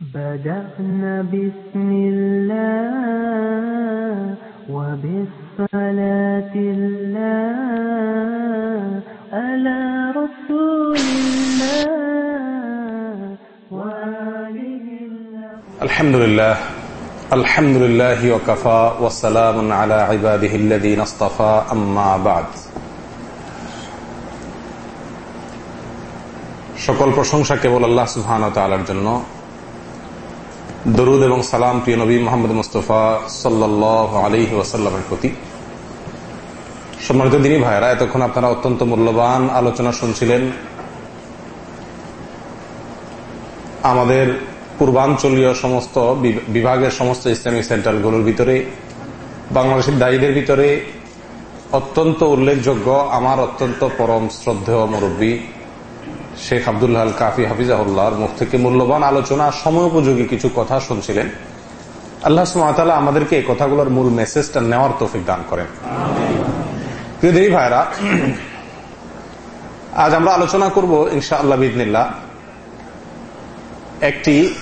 بدأنا بسم الله وبالصلاة الله على رسول الله وآله الله الحمد لله الحمد لله وكفى والسلام على عباده الذين اصطفى أما بعد সকল প্রশংসা কেবল আল্লাহ সুহান তালার জন্য দরুদ এবং সালাম প্রিয় নবী মোহাম্মদ মুস্তফা ওয়াসাল্লামের প্রতি। সম্মানিত দিনী ভাইরা এতক্ষণ আপনারা অত্যন্ত মূল্যবান আলোচনা শুনছিলেন। আমাদের পূর্বাঞ্চলীয় সমস্ত বিভাগের সমস্ত ইসলামিক সেন্টারগুলোর ভিতরে, বাংলাদেশের দায়ীদের ভিতরে অত্যন্ত উল্লেখযোগ্য, আমার অত্যন্ত পরম শ্রদ্ধেয় মুরব্বী শেখ আবদুল্লাহ কাফি হাফিজাহুল্লাহর মুখ থেকে মূল্যবান আলোচনা, সময়োপযোগী কিছু কথা শুনছিলেন। আল্লাহ সুমাতালা আমাদেরকে এই কথাগুলোর মূল মেসেজটা নেওয়ার তৌফিক দান করেন। ভাইরা আজ আমরা আলোচনা করব ইনশা আল্লাহ বিদিনিল্লা একটি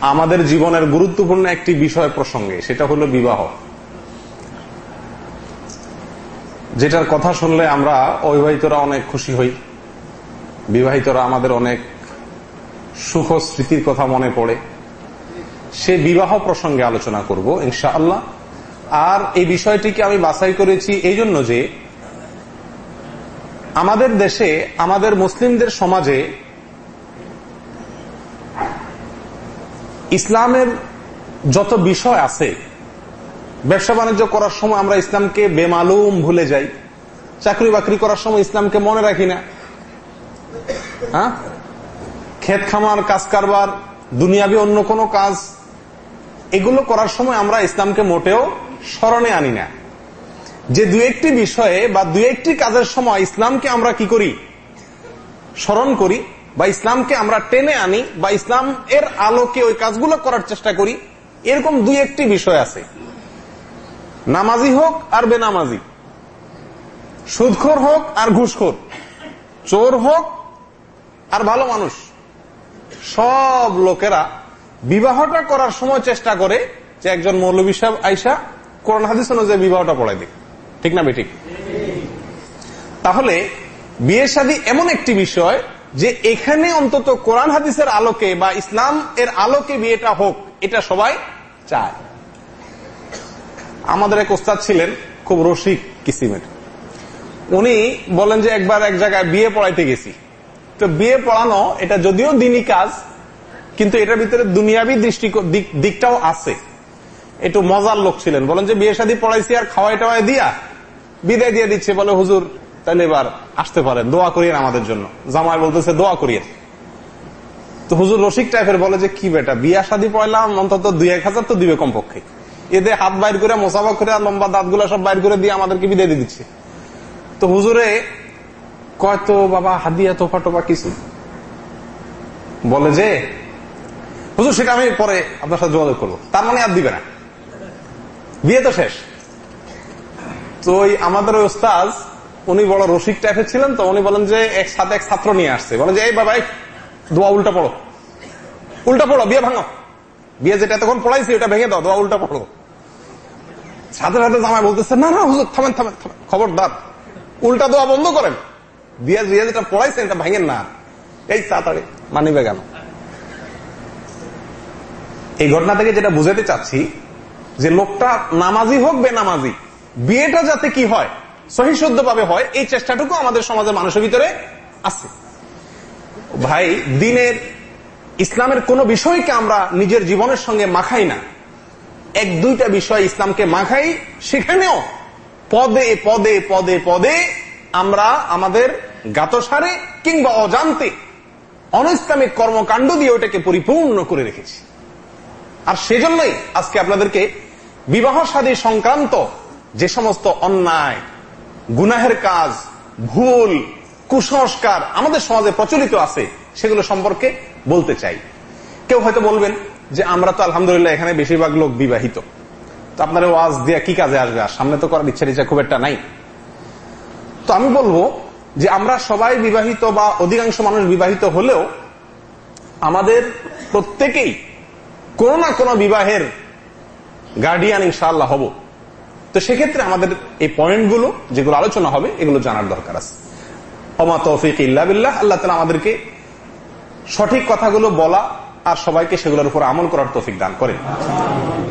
আমাদের জীবনের গুরুত্বপূর্ণ একটি বিষয় প্রসঙ্গে, সেটা হলো বিবাহ। যেটার কথা শুনলে আমরা অবিবাহিতরা অনেক খুশি হই। বিবাহিতরা আমাদের অনেক সুখ স্মৃতির কথা মনে পড়ে। সে বিবাহ প্রসঙ্গে আলোচনা করব ইনশা আল্লাহ আর এই বিষয়টিকে আমি বাছাই করেছি এই জন্য যে, আমাদের দেশে, আমাদের মুসলিমদের সমাজে ইসলামের যত বিষয় আছে, ব্যবসা বাণিজ্য করার সময় আমরা ইসলামকে বেমালুম ভুলে যাই। চাকরি বাকরি করার সময় ইসলামকে মনে রাখি না। হ্যাঁ? ক্ষেত খামার, কাজ কারবার, দুনিয়াবি অন্য কোনো কাজ, এগুলো করার সময় আমরা ইসলামকে মোটেও স্মরণে আনি না। যে দু একটি বিষয়ে বা দু একটি কাজের সময় ইসলামকে আমরা কি করি? স্মরণ করি বা ইসলামকে আমরা টেনে আনি বা ইসলাম এর আলোকে ওই কাজগুলো করার চেষ্টা করি, এরকম দুই একটি বিষয় আছে। নামাজি হোক আর বেনামাজি। সুদখোর হোক আর ঘুষখোর। চোর হোক আর ভালো মানুষ। সব লোকেরা বিবাহটা করার সময় চেষ্টা করে যে একজন মৌলবী সাহেব আইসা কোরআন হাদিস অনুযায়ী বিবাহটা পড়াই দিক। ঠিক না বেঠিক? তাহলে বিয়ে শাদী এমন একটি বিষয় যে এখানে অন্তত কোরআন হাদিসের আলোকে বা ইসলাম এর আলোকে বিয়েটা হোক, এটা সবাই চায়। আমাদের এক ওস্তাদ ছিলেন, খুব রসিক কিসিমের। উনি বলেন যে একবার এক জায়গায় বিয়ে পড়াইতে গেছি। তো বিয়ে পড়ানো, এটা যদিও দিনই কাজ, কিন্তু এটার ভিতরে দুনিয়াবি দৃষ্টি দিকটাও আছে। একটু মজার লোক ছিলেন। বলেন যে, বিয়ে শাদী পড়াইছি আর খাওয়াই টাওয়াই দিয়া বিদায় দিয়ে দিচ্ছে। বলে, হুজুর তাহলে এবার আসতে পারেন, দোয়া করিয়েন আমাদের জন্য। জামাই বলতেছে, দোয়া করিয়েন। তো হুজুর রসিক টাইপের বলে যে, কি বেটা, বিয়া শাদী পড়লাম, অন্তত দুই এক হাজার তো দিবে কমপক্ষে। এদের হাত বাইর করে মোসাফা করে লম্বা দাঁতগুলো সব বাইর করে দিয়ে আমাদেরকে বিদায় দিয়ে দিচ্ছে। তো হুজুরে কয় তো বাবা হাদিয়া, তোফা টোফা কিছু? বলে যে, হুজুর, সেটা আমি পরে আপনার সাথে যোগাযোগ করব। তার মানে আর দিবে না। বিয়ে তো শেষ। তো ওই আমাদের ওই ওস্তাজ উনি বড় রসিক টাইপের ছিলেন, তো উনি বলেন যে, এক সাথে এক ছাত্র নিয়ে আসছে। বলেন যে, এই বাবা দোয়া উল্টা পড়ো। উল্টা পড়ো, বিয়ে ভাঙো। বিয়ে যেটা এতক্ষণ পড়াইছি, ওটা ভেঙে দাও, দোয়া উল্টা পড়ো। সাথে সাথে জামাই বলতেছে, না না, হুজুর, থামেন থামেন থামেন, খবরদার। উল্টা দোয়া বন্ধ করেন। বিয়ে যেটা পড়াইছেন এটা ভাঙেন না। এই তাড়াতাড়ি মানিবে কেন? এই ঘটনা থেকে যেটা বুঝাতে চাচ্ছি, যে লোকটা নামাজি হোক বেনামাজি, বিয়েটা যাতে কি হয় ভাবে হয়, এই চেষ্টাটুকু আমাদের সমাজের মানুষের ভিতরে আছে। ভাই, দিনের ইসলামের কোন বিষয়কে আমরা নিজের জীবনের সঙ্গে মাখাই না। এক, দুইটা বিষয় ইসলামকে মাখাই, সেখানেও পদে পদে পদে পদে আমরা আমাদের গাতসারে কিংবা অজান্তে অনইসলামিক কর্মকাণ্ড দিয়ে ওটাকে পরিপূর্ণ করে রেখেছি। আর সেজন্যই আজকে আপনাদেরকে বিবাহ সাদী সংক্রান্ত যে সমস্ত অন্যায়, গুনাহের কাজ, ভুল, কুসংস্কার আমাদের সমাজে প্রচলিত আছে, সেগুলো সম্পর্কে বলতে চাই। কেউ হয়তো বলবেন যে আমরা তো আলহামদুলিল্লাহ এখানে বেশিরভাগ লোক বিবাহিত। তো আপনার ওয়াজ দিয়ে কি কাজে আসবে? আর সামনে তো করার ইচ্ছা ইচ্ছা খুব একটা নাই। তো আমি বলব যে আমরা সবাই বিবাহিত বা অধিকাংশ মানুষ বিবাহিত হলেও আমাদের প্রত্যেকেই কোন না কোন বিবাহের গার্ডিয়ান ইনশাআল্লাহ হব। তো সেক্ষেত্রে আমাদের এই পয়েন্টগুলো যেগুলো আলোচনা হবে, এগুলো জানার দরকার আছে। অমা তৌফিক ইল্লা বিল্লাহ, আল্লাহ তালা আমাদেরকে সঠিক কথাগুলো বলা আর সবাইকে সেগুলোর উপর আমল করার তৌফিক দান করেন।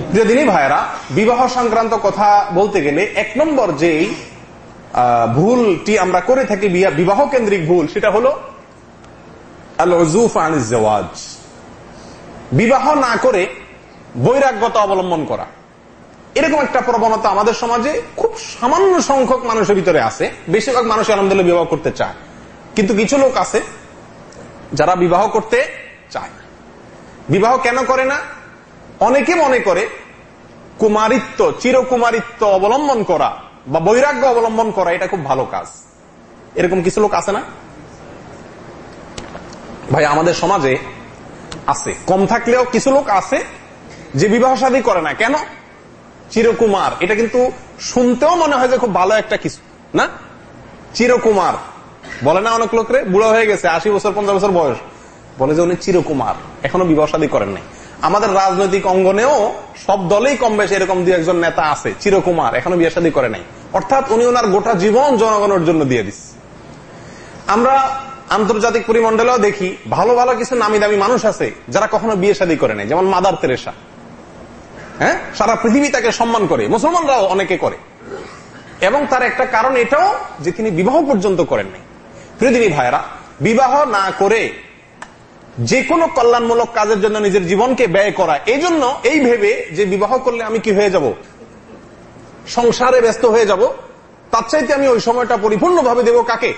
প্রিয় দিনী ভাইয়েরা, বিবাহ সংক্রান্ত কথা বলতে গেলে এক নম্বর যেই ভুলটি আমরা করে থাকি বিবাহ কেন্দ্রিক ভুল, সেটা হলো বিবাহ না করে বৈরাগ্যতা অবলম্বন করা। এরকম একটা প্রবণতা আমাদের সমাজে খুব সামান্য সংখ্যক মানুষের ভিতরে আছে। বেশিরভাগ মানুষ আলহামদুলিল্লাহ বিবাহ করতে চায়। কিন্তু কিছু লোক আছে যারা বিবাহ করতে চায় না। বিবাহ কেন করে না? অনেকে মনে করে কুমারিত্ব, চিরকুমারিত্ব অবলম্বন করা বা বৈরাগ্য অবলম্বন করা, এটা খুব ভালো কাজ। এরকম কিছু লোক আছে না? ভাই, আমাদের সমাজে আছে। কম থাকলেও কিছু লোক আছে যে বিবাহ শাদী করে না। কেন? চিরকুমার। এটা কিন্তু শুনতেও মনে হয় যে খুব ভালো একটা কিছু, না? চিরকুমার। বলে না অনেক লোকরে বুড়ো হয়ে গেছে, আশি বছর, পঞ্চাশ বছর বয়স। বলে যে উনি চিরকুমার। এখনও বিবাহ শাদী করেন নাই। আমাদের রাজনৈতিক অঙ্গনেও সব দলেই কম বেশি এরকম দু একজন নেতা আছে, চিরকুমার। এখনও বিয়ে শাদী করে নাই। অর্থাৎ উনি ওনার গোটা জীবন জনগণের জন্য দিয়ে দিস। আমরা আন্তর্জাতিক পরিমণ্ডলেও দেখি, ভালো ভালো কিছু নামি দামি মানুষ আছে, যারা কখনো বিয়ে শাদী করে নাই, যেমন মাদার তেরেসা। হ্যাঁ? সারা পৃথিবী তাকে সম্মান করে, মুসলমানরাও অনেকে করে। এবং তার একটা কারণ এটাও যে তিনি বিবাহ পর্যন্ত করেন নাই। পৃথিবী ভাইরা বিবাহ না করে যে কোনো কল্যাণমূলক কাজের জন্য নিজের জীবনকে ব্যয় করা এই জন্য এই ভেবে যে বিবাহ করলে আমি কি হয়ে যাব? সংসারে ব্যস্ত হয়ে যাব, তার চাইতে আমি ওই সময়টা পরিপূর্ণভাবে দেব কাকে?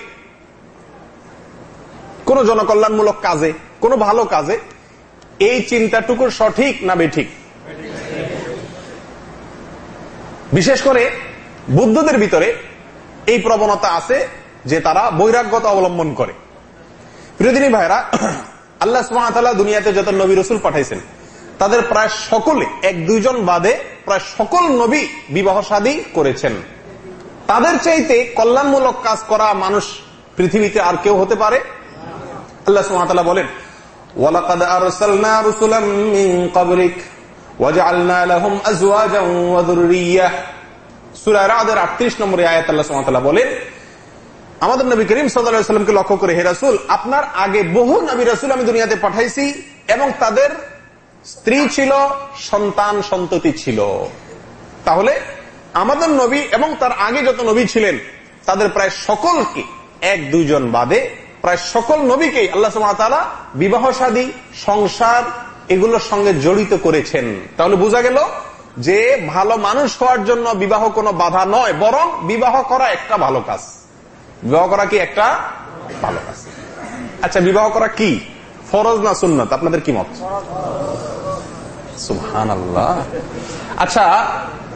কোন জনকল্যাণমূলক কাজে, কোন ভালো কাজে, এই চিন্তাটুকু সঠিক না বেঠিক? বিশেষ করে বুদ্ধদের ভিতরে এই প্রবণতা আছে যে তারা বৈরাগ্যতা অবলম্বন করে। প্রিয়দিনী ভাইরা আল্লাহ সুহামতাল্লাহ দুনিয়াতে যত নবী রসুল পাঠাইছেন তাদের প্রায় সকলে, এক দুইজন বাদে প্রায় সকল নবী বিবাহ শাদী করেছেন। তাদের চাইতে কল্যাণমূলক কাজ করা মানুষ পৃথিবীতে আর কেউ হতে পারে? আল্লাহ সুহামতাল্লাহ বলেন, ওয়ালাকাদ আরসালনা রুসুলাম ক্বাবলিক, ওয়াজআলনা লাহুম আজওয়াজান ওয়া যুররিয়াহ সূরা রাদের 38 নম্বরে আয়াত আল্লাহ বলেন, আমাদের নবী করিম সাল্লাল্লাহু লক্ষ্য করে, হে রাসূল, আপনার আগে বহু নবী রাসূল আমি দুনিয়াতে পাঠাইছি এবং তাদের স্ত্রী ছিল, সন্তান সন্ততি ছিল। তাহলে আমাদের নবী এবং তার আগে যত নবী ছিলেন, তাদের প্রায় সকলকে, এক দুইজন বাদে, প্রায় সকল নবীকেই আল্লাহ সুবহানাহু বিবাহ শাদী সংসার এগুলোর সঙ্গে জড়িত করেছেন। তাহলে বোঝা গেল যে ভালো মানুষ হওয়ার জন্য বিবাহ কোনো বাধা নয়, বরং বিবাহ করা একটা ভালো কাজ। বিবাহ করা কি একটা ভালো কাজ? আচ্ছা বিবাহ করা কি? ফরজ না সুন্নত? আপনাদের কি মত? আচ্ছা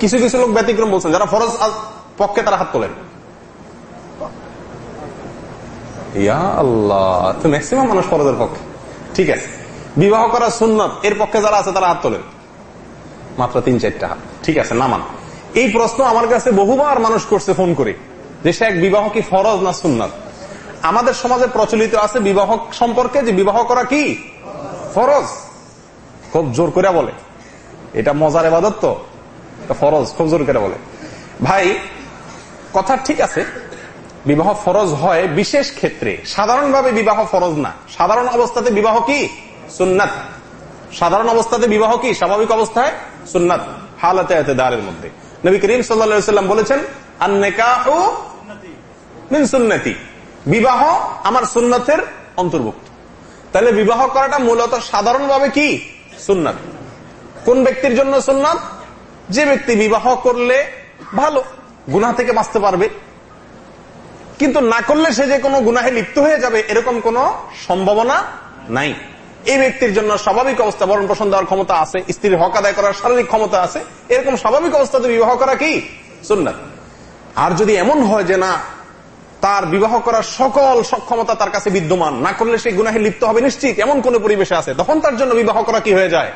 কিছু কিছু লোক ব্যতিক্রম বলছেন, যারা ফরজ পক্ষে তারা হাত তোলেন। ইয়া আল্লাহ, তো ম্যাক্সিমাম মানুষ ফরজের পক্ষে। ঠিক আছে। বিবাহ করা সুন্নত, এর পক্ষে যারা আছে তারা হাত তোলেন। মাত্র তিন, চারটা হাত। ঠিক আছে, নামান। এই প্রশ্ন আমার কাছে বহুবার মানুষ করছে ফোন করে, যে সে এক বিবাহ কি ফরজ না সুন্নত? আমাদের সমাজে প্রচলিত আছে বিবাহ সম্পর্কে, যে বিবাহ করা কি? ফরজ। খুব জোর করে বলে। এটা মজার এবাদত তো ফরজ, খুব জোর করে বলে। ভাই, কথা ঠিক আছে, বিবাহ ফরজ হয় বিশেষ ক্ষেত্রে। সাধারণভাবে বিবাহ ফরজ না। সাধারণ অবস্থাতে বিবাহ কি? সুন্নাত। সাধারণ অবস্থাতে বিবাহ কি? স্বাভাবিক অবস্থায় সুন্নাত। হালাতে দাঁড়ের মধ্যে। নবী করিম সাল্লাম বলেছেন বিবাহ আমার সুন্নতের অন্তর্ভুক্ত। তাহলে বিবাহ করাটা মূলত সাধারণভাবে কি? সুন্নাত। কোন ব্যক্তির জন্য সুন্নাত? যে ব্যক্তি বিবাহ করলে ভালো গুনা থেকে বাঁচতে পারবে। কিন্তু না করলে সে যে কোনো গুনাহে লিপ্ত হয়ে যাবে, এরকম কোন সম্ভাবনা নাই। এই ব্যক্তির জন্য স্বাভাবিক অবস্থা, বরণ পোষণ দেওয়ার ক্ষমতা আছে, স্ত্রীর হক আদায় করার শারীরিক ক্ষমতা আছে। এরকম স্বাভাবিক অবস্থাতে বিবাহ করা কি? সুন্নাত। আর যদি এমন হয় যে না তার বিবাহ করার সকল সক্ষমতা তার কাছে বিদ্যমান। না করলে সে গুনাহে লিপ্ত হবে নিশ্চিত, এমন কোন পরিবেশে আছে। তখন তার জন্য বিবাহ করা কি হয়ে যায়?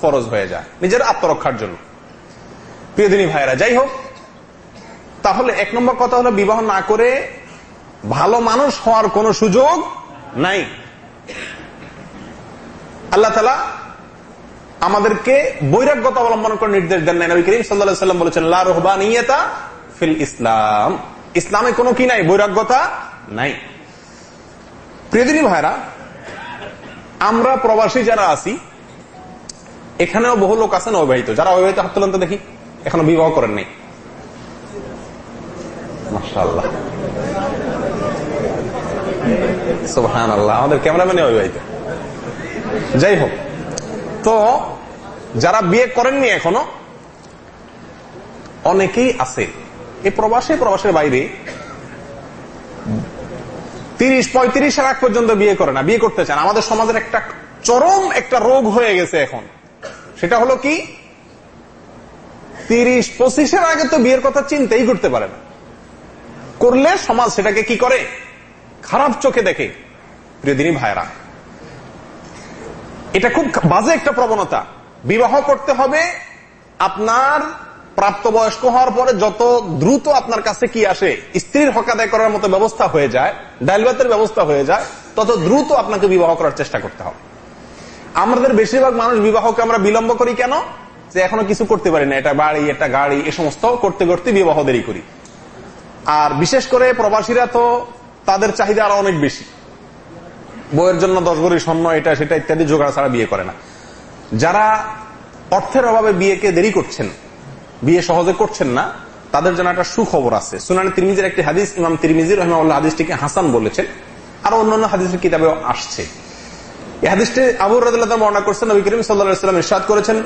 ফরজ হয়ে যায়। নিজের আত্মরক্ষার জন্য। প্রিয়দিনী ভাইরা যাই হোক, তাহলে এক নম্বর কথা হলো বিবাহ না করে ভালো মানুষ হওয়ার কোন সুযোগ নাই। আল্লাহ তালা আমাদেরকে বৈরাগ্যতা অবলম্বন করে নির্দেশ দেন নাই। নবী করিম সাল্লাহ সাল্লাম বলেছেন, লা রহবানিয়তা ফিল ইসলাম। ইসলামে কোনো কি নাই? বৈরাগ্যতা নাই। প্রিয়দিনী ভাইরা আমরা প্রবাসী যারা আছি, এখানেও বহু লোক আছেন অবিবাহিত। যারা অবিবাহিত, হাত তুলন্ত দেখি, এখনও বিবাহ করেন নাই। আমাদের ক্যামেরাম্যানে অবিবাহিত। যাই হোক, তো যারা বিয়ে করেননি এখনও, অনেকেই আছে। এই প্রবাসে, প্রবাসের বাইরে তিরিশ, পঁয়ত্রিশের আগ পর্যন্ত বিয়ে করে না, বিয়ে করতে চান। আমাদের সমাজের একটা চরম একটা রোগ হয়ে গেছে এখন। সেটা হলো কি? তিরিশ, পঁচিশের আগে তো বিয়ের কথা চিন্তাই করতে পারে না। করলে সমাজ সেটাকে কি করে? খারাপ চোখে দেখে। প্রিয়দিনী ভাইরা এটা খুব বাজে একটা প্রবণতা। বিবাহ করতে হবে আপনার প্রাপ্তবয়স্ক হওয়ার পরে যত দ্রুত আপনার কাছে কি আসে, স্ত্রীর হক আদায় করার মতো ব্যবস্থা হয়ে যায় ডাইলবাতের ব্যবস্থা হয়ে যায়, তত দ্রুত আপনাকে বিবাহ করার চেষ্টা করতে হবে। আমাদের বেশিরভাগ মানুষ বিবাহকে আমরা বিলম্ব করি কেন? যে এখনও কিছু করতে পারি না, এটা বাড়ি, এটা গাড়ি, এ সমস্ত করতে করতে বিবাহ দেরি করি। আর বিশেষ করে প্রবাসীরা তো তাদের চাহিদা আরও অনেক বেশি। বইয়ের জন্য দশ গড়ি স্বর্ণ, এটা, সেটা ইত্যাদি জোগাড় ছাড়া বিয়ে করে না। যারা অর্থের অভাবে বিয়েকে দেরি করছেন বিয়ে সহজে করছেন না, তাদের জন্য একটা সুখবর আছে। সুনানি তিরমিজির একটি হাদিস, ইমাম তিরমিজির রহমাউল্লাহ হাদিসটিকে হাসান বলেছেন আর অন্যান্য হাদিসের কিতাবে আসছে। এই হাদিসটি আবু রাদিল্লাহ বর্ণনা করছেন, নবী করিম সাল্লাম ইরশাদ করেছেন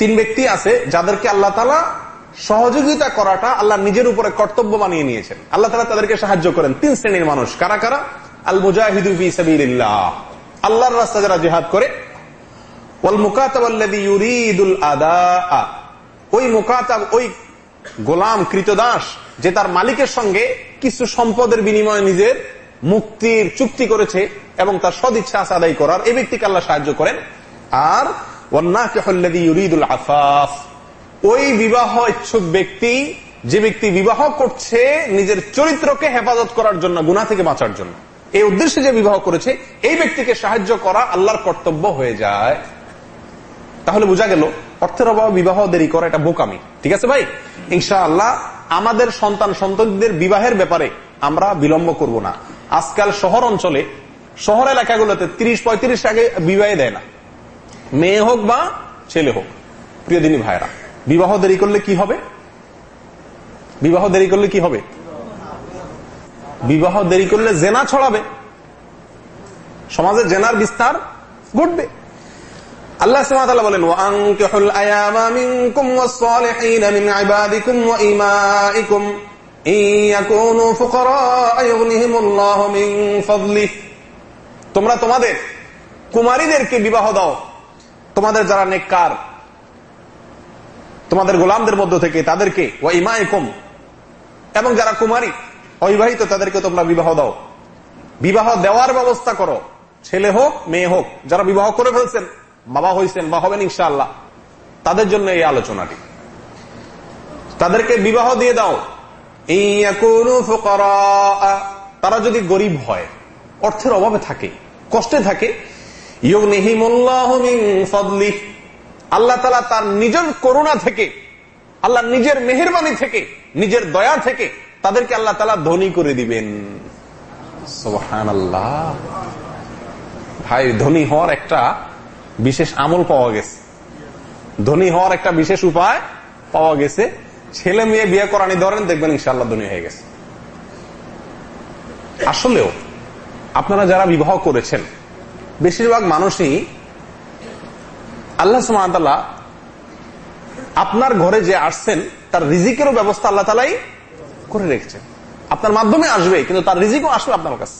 তিন ব্যক্তি আছে যাদেরকে আল্লাহ সহযোগিতা করাটা আল্লাহ নিজের উপরে কর্তব্য বানিয়ে নিয়েছেন। আল্লাহ তালা তাদেরকে সাহায্য করেন। তিন শ্রেণির মানুষ, কারা কারা? আল মুজাহিদু আল্লাহর রাস্তা যারা জিহাদ করে গোলাম কৃতদাস যে তার মালিকের সঙ্গে কিছু সম্পদের বিনিময়ে নিজের মুক্তির চুক্তি করেছে এবং তার সদিচ্ছা আদায় করার এই ব্যক্তিকে আল্লাহ সাহায্য করেন। আর ইউরিদুল আফাফ। ওই বিবাহ ইচ্ছুক ব্যক্তি, যে ব্যক্তি বিবাহ করছে নিজের চরিত্রকে হেফাজত করার জন্য গুণা থেকে বাঁচার জন্য। এই উদ্দেশ্যে যে বিবাহ করেছে, এই ব্যক্তিকে সাহায্য করা আল্লাহর কর্তব্য হয়ে যায়। তাহলে বোঝা গেল, অর্থের অভাবে, বিবাহ, দেরি করা, এটা বোকামি। ঠিক আছে ভাই? ইনশা আল্লাহ আমাদের সন্তান, সন্ততিদের বিবাহের ব্যাপারে আমরা বিলম্ব করব না। আজকাল শহর অঞ্চলে, শহর এলাকাগুলোতে তিরিশ, পঁয়ত্রিশ আগে বিবাহে দেয় না। মেয়ে হোক বা ছেলে হোক, প্রিয় দিনী ভাইরা বিবাহ দেরি করলে কি হবে? বিবাহ দেরি করলে কি হবে? বিবাহ দেরি করলে জেনা ছড়াবে। সমাজে জেনার বিস্তার ঘটবে। আল্লাহ বলেন তোমরা তোমাদের কুমারীদেরকে বিবাহ দাও। তোমাদের যারা নেককার, তোমাদের গোলামদের মধ্য থেকে তাদেরকে, ওয়া ইমাইকুম এবং যারা কুমারী, অবিবাহিত, তাদেরকে তোমরা বিবাহ দাও। বিবাহ দেওয়ার ব্যবস্থা করো। ছেলে হোক, মেয়ে হোক, যারা বিবাহ করে ফেলছেন বাবা হয়েছেন বা হবেন ইনশাআল্লাহ। তাদের জন্য এই আলোচনাটি। তাদেরকে বিবাহ দিয়ে দাও। তারা যদি গরিব হয়, অর্থের অভাবে থাকে, কষ্টে থাকে আল্লাহ তালা তার নিজের করুণা থেকে, আল্লাহ নিজের মেহরবানি থেকে, নিজের দয়া থেকে তাদেরকে আল্লাহ তালা ধনী করে দিবেন। ভাই, ধনী হওয়ার একটা বিশেষ আমল পাওয়া গেছে। ধনী হওয়ার একটা বিশেষ উপায় পাওয়া গেছে। ছেলে মেয়ে বিয়ে করানি ধরেন দেখবেন ইনশাল্লাহ ধনী হয়ে গেছে। আসলেও আপনারা যারা বিবাহ করেছেন, বেশিরভাগ মানুষই আল্লাহ সুমাতাল্লাহ আপনার ঘরে যে আসছেন, তার রিজিকেরও ব্যবস্থা আল্লাহ তালাই করে রেখেছেন। আপনার মাধ্যমে আসবে কিন্তু তার রিজিকও আসবে আপনার কাছে।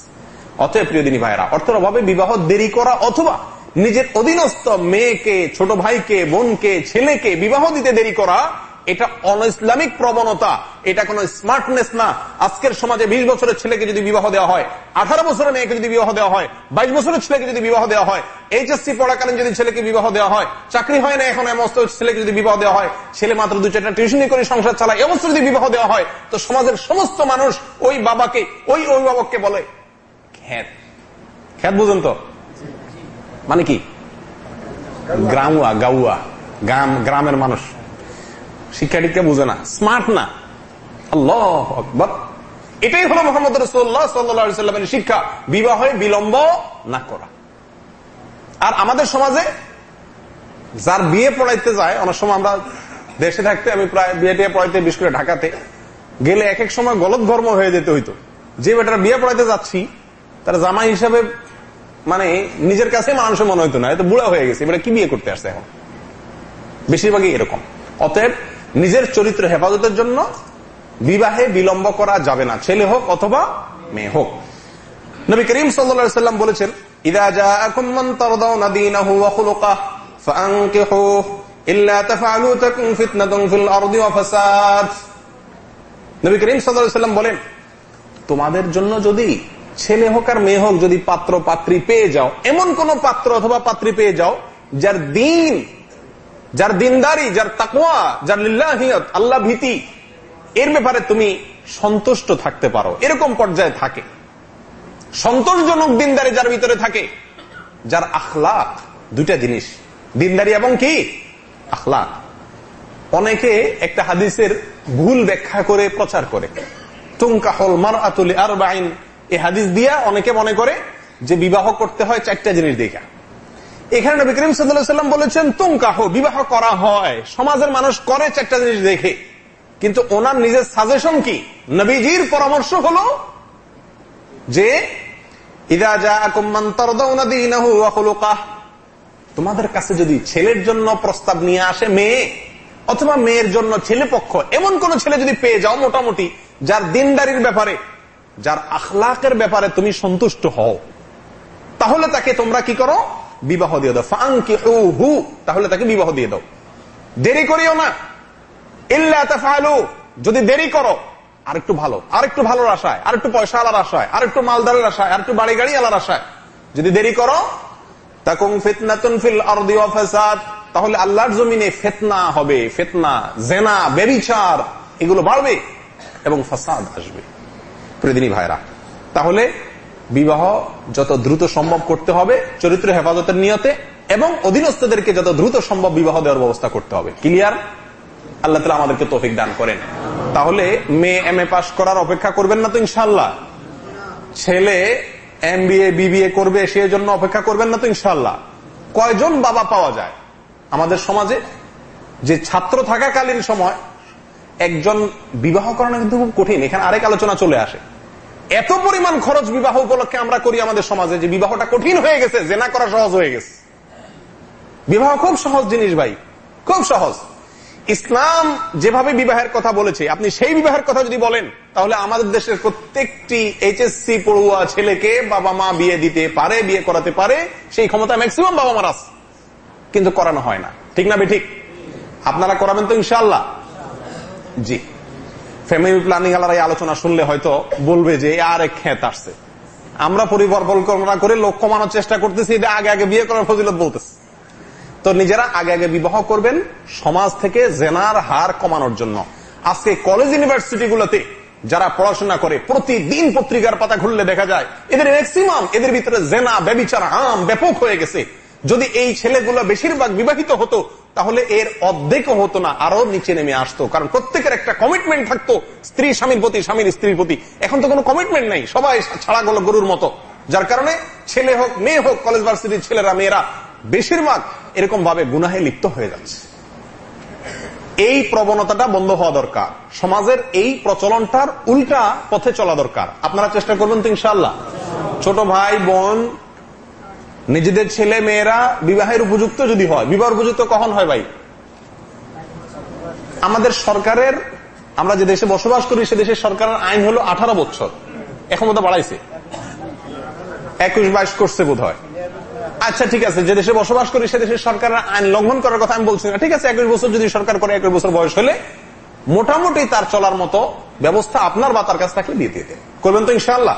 অতএব প্রিয় দিনী ভাইরা অর্থের অভাবে বিবাহ দেরি করা অথবা নিজের অধীনস্থ মেয়েকে, ছোট ভাইকে, বোনকে, ছেলেকে বিবাহ দিতে দেরি করা, এটা অন ইসলামিক প্রবণতা। এটা কোন স্মার্টনেস না। আজকের সমাজে বিশ বছরের ছেলেকে যদি বিবাহ দেওয়া হয়, আঠারো বছরের মেয়েকে যদি বিবাহ দেওয়া হয়, বাইশ বছরের ছেলেকে যদি বিবাহ দেওয়া হয়, এইচএসসি পড়াকালীন যদি ছেলেকে বিবাহ দেওয়া হয়, চাকরি হয় না এখন এমস্ত ছেলেকে যদি বিবাহ দেওয়া হয়, ছেলে মাত্র দু চারটা টিউশনি করে সংসার চালায় এমস্ত যদি বিবাহ দেওয়া হয়, তো সমাজের সমস্ত মানুষ ওই বাবাকে, ওই অভিভাবককে বলে, খ্যাত। খ্যাত বুঝুন তো। মানে কি? গ্রামুয়া, গাউয়া, গ্রাম, গ্রামের মানুষ। শিক্ষা টিক্ষা বুঝে না। স্মার্ট না। আল্লাহ এটাই হলো মোহাম্মদ রসুল্লাহ সাল্লামের শিক্ষা। বিবাহে বিলম্ব না করা। আর আমাদের সমাজে যার বিয়ে পড়াইতে যায়, অনেক সময় আমরা দেশে থাকতে, আমি প্রায় বিয়ে টিয়ে পড়াইতে, বিশেষ করে ঢাকাতে, গেলে এক এক সময় গলত ধর্ম হয়ে যেতে হইতো। যে বেটার বিয়ে পড়াইতে যাচ্ছি, তার জামাই হিসাবে মানে নিজের কাছে মানুষের মনে হইতো না, এত বুড়া হয়ে গেছে, এবারে কি বিয়ে করতে আসছে এখন? বেশিরভাগই এরকম। অতএব নিজের চরিত্র হেফাজতের জন্য বিবাহে বিলম্ব করা যাবে না, ছেলে হোক অথবা মেয়ে হোক। নবী করিম সাল্লাম বলেছেন বলেন, তোমাদের জন্য যদি ছেলে হোক আর মেয়ে হোক, যদি পাত্র পাত্রী পেয়ে যাও, এমন কোন পাত্র অথবা পাত্রী পেয়ে যাও, যার দিন, যার দিনদারি, যার তাকওয়া, যার লিল্লাহিয়ত, আল্লাহ ভীতি, এর ব্যাপারে তুমি সন্তুষ্ট থাকতে পারো। এরকম পর্যায়ে থাকে। সন্তোষজনক দিনদারি যার ভিতরে থাকে, যার আখলাক, দুইটা জিনিস। দিনদারি এবং কি? আখলাক। অনেকে একটা হাদিসের ভুল ব্যাখ্যা করে প্রচার করে। তুমকাহল মার আতুলি আর বাইন এই হাদিস দিয়া অনেকে মনে করে যে বিবাহ করতে হয় চারটা জিনিস দেখা। এখানে নবী করিম সাল্লাম বলেছেন, তুমকাহ, বিবাহ করা হয়। সমাজের মানুষ করে চারটা জিনিস দেখে। কিন্তু ওনার নিজের সাজেশন কি? নবীজির পরামর্শ হলো যে তোমাদের কাছে যদি ছেলের জন্য প্রস্তাব নিয়ে আসে মেয়ে, অথবা মেয়ের জন্য ছেলে পক্ষ এমন কোন ছেলে যদি পেয়ে যাও মোটামুটি, যার দিনদারির ব্যাপারে যার আখলাকের ব্যাপারে তুমি সন্তুষ্ট হও, তাহলে তাকে তোমরা কি করো? বিবাহ দিয়ে দাও। ফাঙ্কি হু তাহলে তাকে বিবাহ দিয়ে দাও। দেরি করিও না। ইল্লা যদি দেরি করো আর একটু ভালো আর একটু ভালোর আশায় আর একটু পয়সা আলার আশায় আর একটু মালদারের আশায় আর একটু বাড়ি গাড়ি আলার আশায় যদি দেরি করো তাহলে আল্লাহর জমিনে ফেতনা হবে, ফেতনা, জেনা, বেবিচার, এগুলো বাড়বে এবং ফাসাদ আসবে। প্রতিদিনই ভাইরা। তাহলে বিবাহ যত দ্রুত সম্ভব করতে হবে, চরিত্র হেফাজতের নিয়তে, এবং অধীনস্থদেরকে যত দ্রুত সম্ভব বিবাহ দেওয়ার ব্যবস্থা করতে হবে। ক্লিয়ার? আল্লাহ তালা আমাদেরকে তৌফিক দান করেন। তাহলে মেয়ে এম এ পাশ করার অপেক্ষা করবেন না তো ইনশাল্লাহ ছেলে এম বিএ বিবিএ করবে সে জন্য অপেক্ষা করবেন না তো ইনশাল্লাহ কয়জন বাবা পাওয়া যায়? আমাদের সমাজে যে ছাত্র থাকাকালীন সময় একজন বিবাহ করানো কিন্তু খুব কঠিন। এখানে আরেক আলোচনা চলে আসে। এত পরিমাণ খরচ বিবাহ উপলক্ষে আমরা করি আমাদের সমাজে যে বিবাহটা কঠিন হয়ে গেছে, জেনা করা সহজ হয়ে গেছে। বিবাহ খুব সহজ জিনিস ভাই, খুব সহজ। ইসলাম যেভাবে বিবাহের কথা বলেছে, আপনি সেই বিবাহের কথা যদি বলেন, তাহলে আমাদের দেশের প্রত্যেকটি এইচএসসি পড়ুয়া ছেলেকে বাবা মা বিয়ে দিতে পারে, বিয়ে করাতে পারে, সেই ক্ষমতা ম্যাক্সিমাম বাবা মার আছে। কিন্তু করানো হয় না। ঠিক না বে ঠিক? আপনারা করাবেন তো ইনশাল্লাহ জি। ফ্যামিলি প্ল্যানিং আলার আলোচনা শুনলে হয়তো বলবে যে আর এক খেত আসছে। আমরা পরিকল্পনা করে লোক কমানোর চেষ্টা করতেছি, এটা আগে আগে বিয়ে করার ফজিলত বলতেছে। তো নিজেরা আগে আগে বিবাহ করবেন, সমাজ থেকে জেনার হার কমানোর জন্য। আজকে কলেজ ইউনিভার্সিটি গুলোতে যারা পড়াশোনা করে, প্রতিদিন পত্রিকার পাতা খুললে দেখা যায়, এদের ম্যাক্সিমাম এদের ভিতরে জেনা, ব্যবিচার আম ব্যাপক হয়ে গেছে। যদি এই ছেলেগুলো বেশিরভাগ বিবাহিত হতো তাহলে এর অর্ধেকও হতো না, আরও নিচে নেমে আসতো। কারণ প্রত্যেকের একটা কমিটমেন্ট থাকতো, স্ত্রী স্বামীর প্রতি, স্বামীর স্ত্রীর প্রতি। এখন তো কোনো কমিটমেন্ট নেই, সবাই ছাড়া গেল গরুর মতো। যার কারণে ছেলে হোক, মেয়ে হোক কলেজ ভার্সিটির ছেলেরা, মেয়েরা, বেশিরভাগ এরকম ভাবে গুনাহে লিপ্ত হয়ে যাচ্ছে। এই প্রবণতাটা বন্ধ হওয়া দরকার। সমাজের এই প্রচলনটার উল্টা পথে চলা দরকার। আপনারা চেষ্টা করবেন তো ইনশাল্লাহ ছোট ভাই, বোন নিজেদের ছেলে মেয়েরা বিবাহের উপযুক্ত যদি হয়, বিবাহ উপযুক্ত কখন হয় ভাই? আমাদের সরকারের, আমরা যে দেশে বসবাস করি, সে দেশের সরকারের আইন হলো আঠারো বছর। এখন বোধ বাড়াইছে। একুশ বাইশ করছে বোধ হয় আচ্ছা ঠিক আছে, যে দেশে বসবাস করি, সে দেশের সরকারের আইন লঙ্ঘন করার কথা আমি বলছি না। ঠিক আছে, একুশ বছর যদি সরকার করে, একুশ বছর বয়স হলে মোটামুটি তার চলার মতো ব্যবস্থা আপনার বা তার কাছে থাকলে দিয়ে দিতে। করবেন তো ইনশাল্লাহ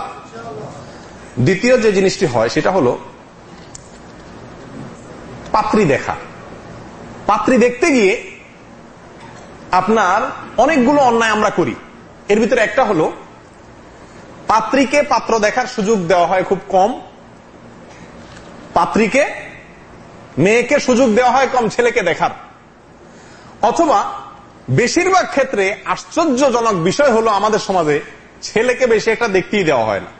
দ্বিতীয় যে জিনিসটি হয়, সেটা হলো পাত্রী দেখা। পাত্রী দেখতে গিয়ে আপনার অনেকগুলো অন্যায় আমরা করি। এর ভিতরে একটা হলো, পাত্রীকে পাত্র দেখার সুযোগ দেওয়া হয় খুব কম। পাত্রীকে, মেয়েকে সুযোগ দেওয়া হয় কম, ছেলেকে দেখার। অথবা, বেশিরভাগ ক্ষেত্রে আশ্চর্যজনক বিষয় হলো আমাদের সমাজে, ছেলেকে বেশি একটা দেখতেই দেওয়া হয় না।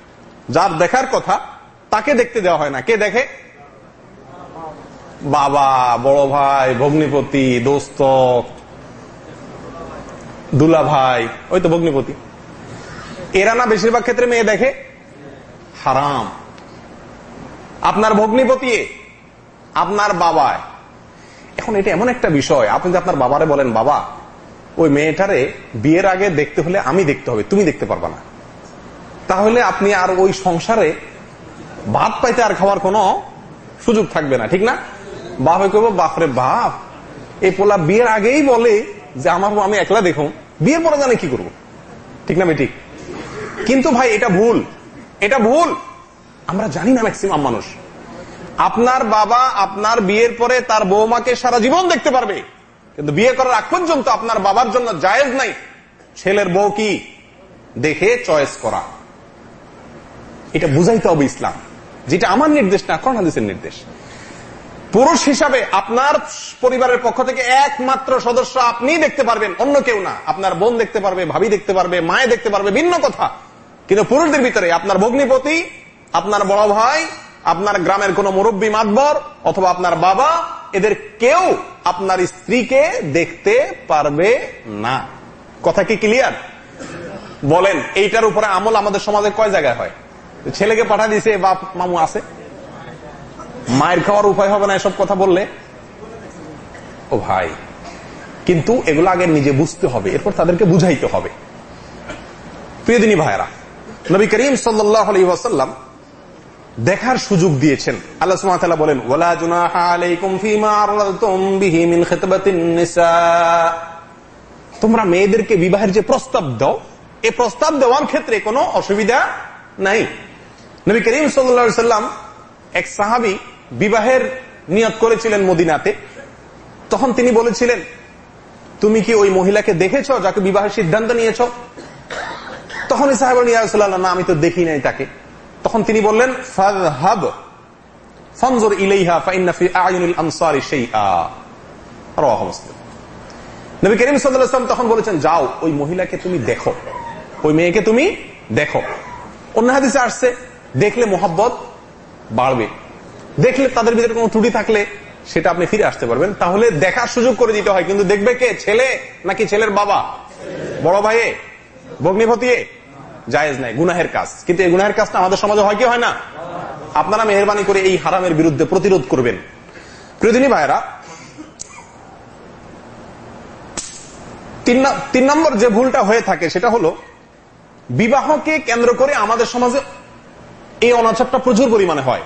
যার দেখার কথা, তাকে দেখতে দেওয়া হয় না। কে দেখে? বাবা, বড় ভাই, ভগ্নিপতি, দোস্ত দুলা ভাই ওই তো ভগ্নিপতি। এরা না বেশিরভাগ ক্ষেত্রে মেয়ে দেখে? হারাম। আপনার ভগ্নিপতি, আপনার বাবায়। এখন এটা এমন একটা বিষয়, আপনি যে আপনার বাবারে বলেন, বাবা, ওই মেয়েটারে বিয়ের আগে দেখতে হলে আমি দেখতে হবে, তুমি দেখতে পারবা না। তাহলে আপনি আর ওই সংসারে ভাত পাইতে আর খাওয়ার কোনো সুযোগ থাকবে না, ঠিক না? বাপে কেবল বাপরে বাপ। এই পোলা বিয়ের আগেই বলে যে, আমার আমি একলা দেখুন। বিয়ের পরে জানে কি করব। ঠিক না ঠিক? কিন্তু ভাই, এটা ভুল। এটা ভুল। আমরা জানি না ম্যাক্সিমাম মানুষ। আপনার বাবা আপনার বিয়ের পরে তার বৌমাকে সারা জীবন দেখতে পারবে। কিন্তু বিয়ে করার আগ পর্যন্ত আপনার বাবার জন্য জায়েজ নাই। ছেলের বউ কি? দেখে চয়েস করা। এটা বুঝাইতে হবে ইসলাম। যেটা আমার নির্দেশ না কোন হাদিসের নির্দেশ। পুরুষ হিসাবে আপনার পরিবারের পক্ষ থেকে একমাত্র সদস্য আপনি দেখতে পারবেন, অন্য কেউ না। আপনার বোন দেখতে পারবে, ভাবি দেখতে পারবে, মায়ে দেখতে পারবে, ভিন্ন কথা। কিন্তু পুরুষদের ভিতরে আপনার ভগ্নিপতি, আপনার বড় ভাই, আপনার গ্রামের কোন মুরব্বী মাতবর অথবা আপনার বাবা, এদের কেউ আপনার স্ত্রীকে দেখতে পারবে না। কথা কি ক্লিয়ার বলেন, এইটার উপরে আমল আমাদের সমাজে কয় জায়গায় হয়? ছেলেকে পাঠা দিছে বাপ, মামু আছে? মায়ের খাওয়ার উপায় হবে না এসব কথা বললে? ও ভাই, কিন্তু এগুলো আগে নিজে বুঝতে হবে, এরপর তাদেরকে বুঝাইতে হবে। প্রিয়দিনী ভাইরা নবী করিম সাল্লাম দেখার সুযোগ দিয়েছেন। আল্লাহ বলেন তোমরা মেয়েদেরকে বিবাহের যে প্রস্তাব দাও এই প্রস্তাব দেওয়ার ক্ষেত্রে কোনো অসুবিধা নাই। নবী করিম সাল্লা সাল্লাম এক সাহাবি বিবাহের নিয়ত করেছিলেন মদিনাতে, তখন তিনি বলেছিলেন, তুমি কি ওই মহিলাকে দেখেছ যাকে বিবাহের সিদ্ধান্ত নিয়েছ? তখন সাহেব না, আমি তো দেখি নাই তাকে। তখন তিনি বললেন ফনজর তখন বলেছেন, যাও, ওই মহিলাকে তুমি দেখো, ওই মেয়েকে তুমি দেখো। অন্য হাদিসে আসছে, দেখলে মোহাব্বত বাড়বে। দেখলে তাদের ভিতরে কোনো ত্রুটি থাকলে সেটা আপনি ফিরে আসতে পারবেন। তাহলে দেখার সুযোগ করে দিতে হয়, কিন্তু দেখবে কে? ছেলে নাকি ছেলের বাবা? বড় ভাইয়ে? ভগ্নিপতিয়ে? জায়েজ নাই, গুনাহের কাজ। কিন্তু এই গুনাহের কাজটা আমাদের সমাজে হয় কি, হয় না? আপনারা মেহরবানি করে এই হারামের বিরুদ্ধে প্রতিরোধ করবেন। প্রিয়দিনী ভাইরা তিন নম্বর যে ভুলটা হয়ে থাকে সেটা হলো, বিবাহকে কেন্দ্র করে আমাদের সমাজে এই অনাচারটা প্রচুর পরিমাণে হয়।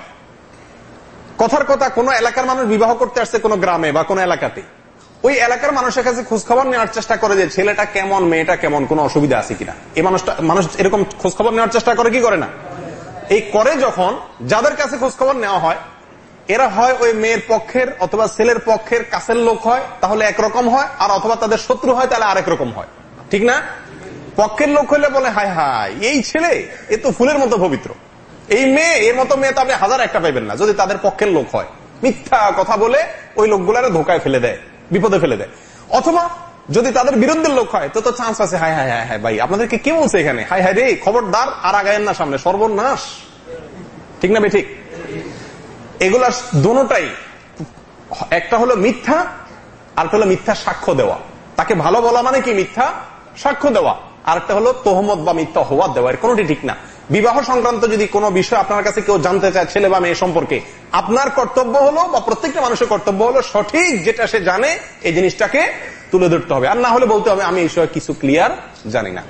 কথার কথা, কোন এলাকার মানুষ বিবাহ করতে আসছে কোন গ্রামে বা কোন এলাকাতে। ওই এলাকার মানুষের কাছে খোঁজখবর নেওয়ার চেষ্টা করে যে ছেলেটা কেমন, মেয়েটা কেমন, কোন অসুবিধা আছে কিনা। এই মানুষটা, মানুষ এরকম খোঁজখবর নেওয়ার চেষ্টা করে, কি করে না? এই করে যখন যাদের কাছে খোঁজখবর নেওয়া হয়, এরা হয় ওই মেয়ের পক্ষের অথবা ছেলের পক্ষের কাছের লোক হয়, তাহলে একরকম হয়, আর অথবা তাদের শত্রু হয়, তাহলে আরেক রকম হয়। ঠিক না? পক্ষের লোক হলে বলে, হায় হায়, এই ছেলে, এ তো ফুলের মতো পবিত্র। এই মেয়ে, এর মতো মেয়ে তো আপনি হাজার একটা পাইবেন না, যদি তাদের পক্ষের লোক হয়। মিথ্যা কথা বলে ওই লোকগুলার ধোকায় ফেলে দেয়, বিপদে ফেলে দেয়। অথবা যদি তাদের বিরুদ্ধের লোক হয়, তো তো চান্স আছে, হায় হায় হায় হায়, ভাই, আপনাদেরকে কে বলছে এখানে? হায় হায় রে, খবরদার আর আগায়েন না সামনে, সর্বনাশ। ঠিক না ভাই, ঠিক? এগুলা দোনোটাই, একটা হলো মিথ্যা আর হলো মিথ্যা সাক্ষ্য দেওয়া। তাকে ভালো বলা মানে কি মিথ্যা সাক্ষ্য দেওয়া? আরেকটা হলো তোহমত বা মিথ্যা হওয়া দেওয়া, এর কোনটি ঠিক না। বিবাহ সংক্রান্ত যদি কোনো বিষয় আপনার কাছে কেউ জানতে চায়, ছেলে বা মেয়ে সম্পর্কে, আপনার কর্তব্য হলো বা প্রত্যেকটা মানুষের কর্তব্য হলো সঠিক যেটা সে জানে, এই জিনিসটাকে তুলে ধরতে হবে। আর না হলে বলতে হবে, আমি এই বিষয়ে কিছু ক্লিয়ার জানি না।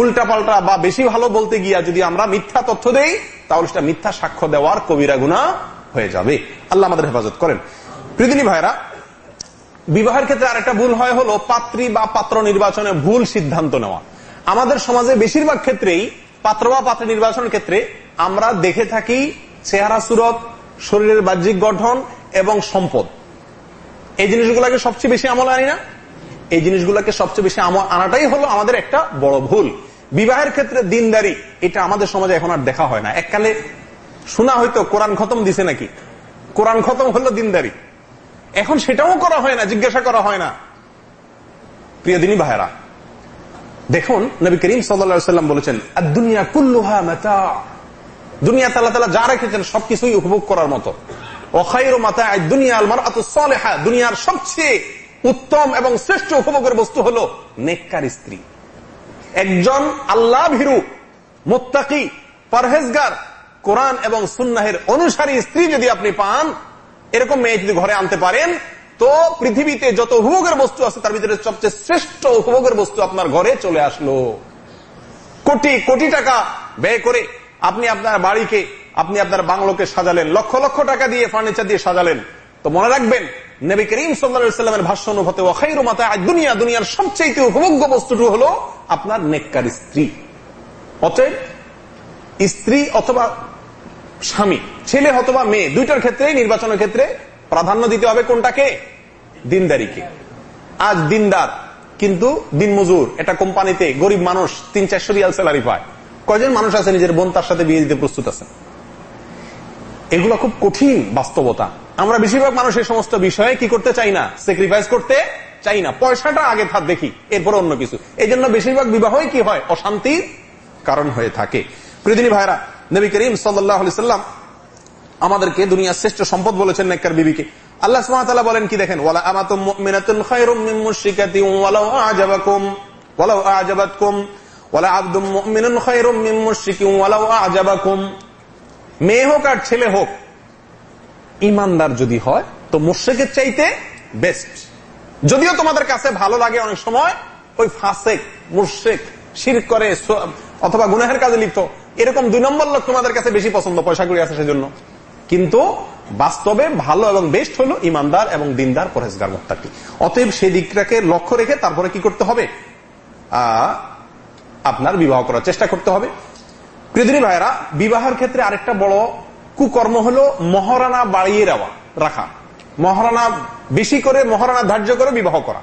উল্টা পাল্টা বা বেশি ভালো বলতে গিয়া যদি আমরা মিথ্যা তথ্য দেই, তাহলে সেটা মিথ্যা সাক্ষ্য দেওয়ার কবিরা গুণা হয়ে যাবে। আল্লাহ আমাদের হেফাজত করেন। পৃথিবী ভাইরা বিবাহের ক্ষেত্রে আরেকটা ভুল হয় হলো পাত্রী বা পাত্র নির্বাচনে ভুল সিদ্ধান্ত নেওয়া। আমাদের সমাজে বেশিরভাগ ক্ষেত্রেই পাত্র বা পাত্র নির্বাচনের ক্ষেত্রে আমরা দেখে থাকি চেহারা, সুরত, শরীরের বাহ্যিক গঠন এবং সম্পদ। এই জিনিসগুলোকে সবচেয়ে বেশি আমল আনি না? এই জিনিসগুলোকে সবচেয়ে বেশি আমল আনাটাই হলো আমাদের একটা বড় ভুল। বিবাহের ক্ষেত্রে দিনদারি, এটা আমাদের সমাজে এখন আর দেখা হয় না। এককালে শোনা হয়তো কোরআন খতম দিছে নাকি? কোরআন খতম হলো দিনদারি। এখন সেটাও করা হয় না, জিজ্ঞাসা করা হয় না। প্রিয় দিনী ভাইরা দেখুন, নবী করিম সাল্লাম বলেছেন দুনিয়া কুল্লুহা মেতা। দুনিয়া তালা তালা যা রেখেছেন, সবকিছুই উপভোগ করার মতো। দুনিয়ার সবচেয়ে উত্তম এবং শ্রেষ্ঠ উপভোগের বস্তু নেককার স্ত্রী। একজন আল্লাহ ভীরু মোত্তাকি, পরহেজগার, কোরআন এবং সুন্নাহের অনুসারী স্ত্রী যদি আপনি পান, এরকম মেয়ে যদি ঘরে আনতে পারেন তো পৃথিবীতে যত উপভোগের বস্তু আছে, তার ভিতরে সবচেয়ে শ্রেষ্ঠ উপভোগের বস্তু আপনার ঘরে চলে আসলো। কোটি কোটি টাকা ব্যয় করে আপনি আপনার বাড়িকে, আপনি আপনার বাংলোকে সাজালেন, লক্ষ লক্ষ টাকা দিয়ে ফার্নিচার দিয়ে সাজালেন। তো মনে রাখবেন, নবী করিম সাল্লামের ভাষ্য অনুভূতে ওখাইর মাথা দুনিয়া দুনিয়ার সবচেয়ে উপভোগ্য বস্তুটি হলো আপনার নেককার স্ত্রী। অতএব, স্ত্রী অথবা স্বামী, ছেলে অথবা মেয়ে, দুইটার ক্ষেত্রে, নির্বাচনের ক্ষেত্রে প্রাধান্য দিতে হবে কোনটাকে? দিনদারিকে। আজ দিনদার, কিন্তু দিনমজুর, এটা কোম্পানিতে গরিব মানুষ তিন চারশো রিয়াল স্যালারি পায়। কয়জন মানুষ আছে নিজের বোন তার সাথে বিয়ে দিতে প্রস্তুত আছেন এগুলো খুব কঠিন বাস্তবতা। আমরা বেশিরভাগ মানুষ এই সমস্ত বিষয়ে কি করতে চাই না? স্যাক্রিফাইস করতে চাই না। পয়সাটা আগে থাক দেখি, এরপর অন্য কিছু। এই জন্য বেশিরভাগ বিবাহই কি হয়? অশান্তির কারণ হয়ে থাকে। প্রতিদিনী ভাইরা নবী করিম সাল্লাম আমাদেরকে দুনিয়ার শ্রেষ্ঠ সম্পদ বলেছেন নেককার বিবিকে। আল্লাহ সুবহানাহু বলেন কি দেখেন? ওয়ালা আমাতুম মিন ওয়ালাউ আ'জাবাকুম ওয়ালা আবদুম মুমিনুন মিন মেয়ে হোক আর ছেলে হোক, ইমানদার যদি হয়, তো মুশ্রিকের চাইতে বেস্ট যদিও তোমাদের কাছে ভালো লাগে অনেক সময়, ওই ফাসেক মুর্শেক শির করে অথবা গুনাহের কাজে লিপ্ত, এরকম দুই নম্বর লোক তোমাদের কাছে বেশি পছন্দ পয়সা করে আছে সেজন্য। কিন্তু বাস্তবে ভালো এবং বেস্ট হলো ইমানদার এবং দিনদার পরেজগার মুক্তাটি অতএব সেই দিকটাকে লক্ষ্য রেখে তারপরে কি করতে হবে? আপনার বিবাহ করার চেষ্টা করতে হবে। প্রিয়দিনী ভাইরা বিবাহের ক্ষেত্রে আরেকটা বড় কুকর্ম হলো মহারানা বাড়িয়ে দেওয়া, রাখা। মহারানা বেশি করে, মহারানা ধার্য করে বিবাহ করা।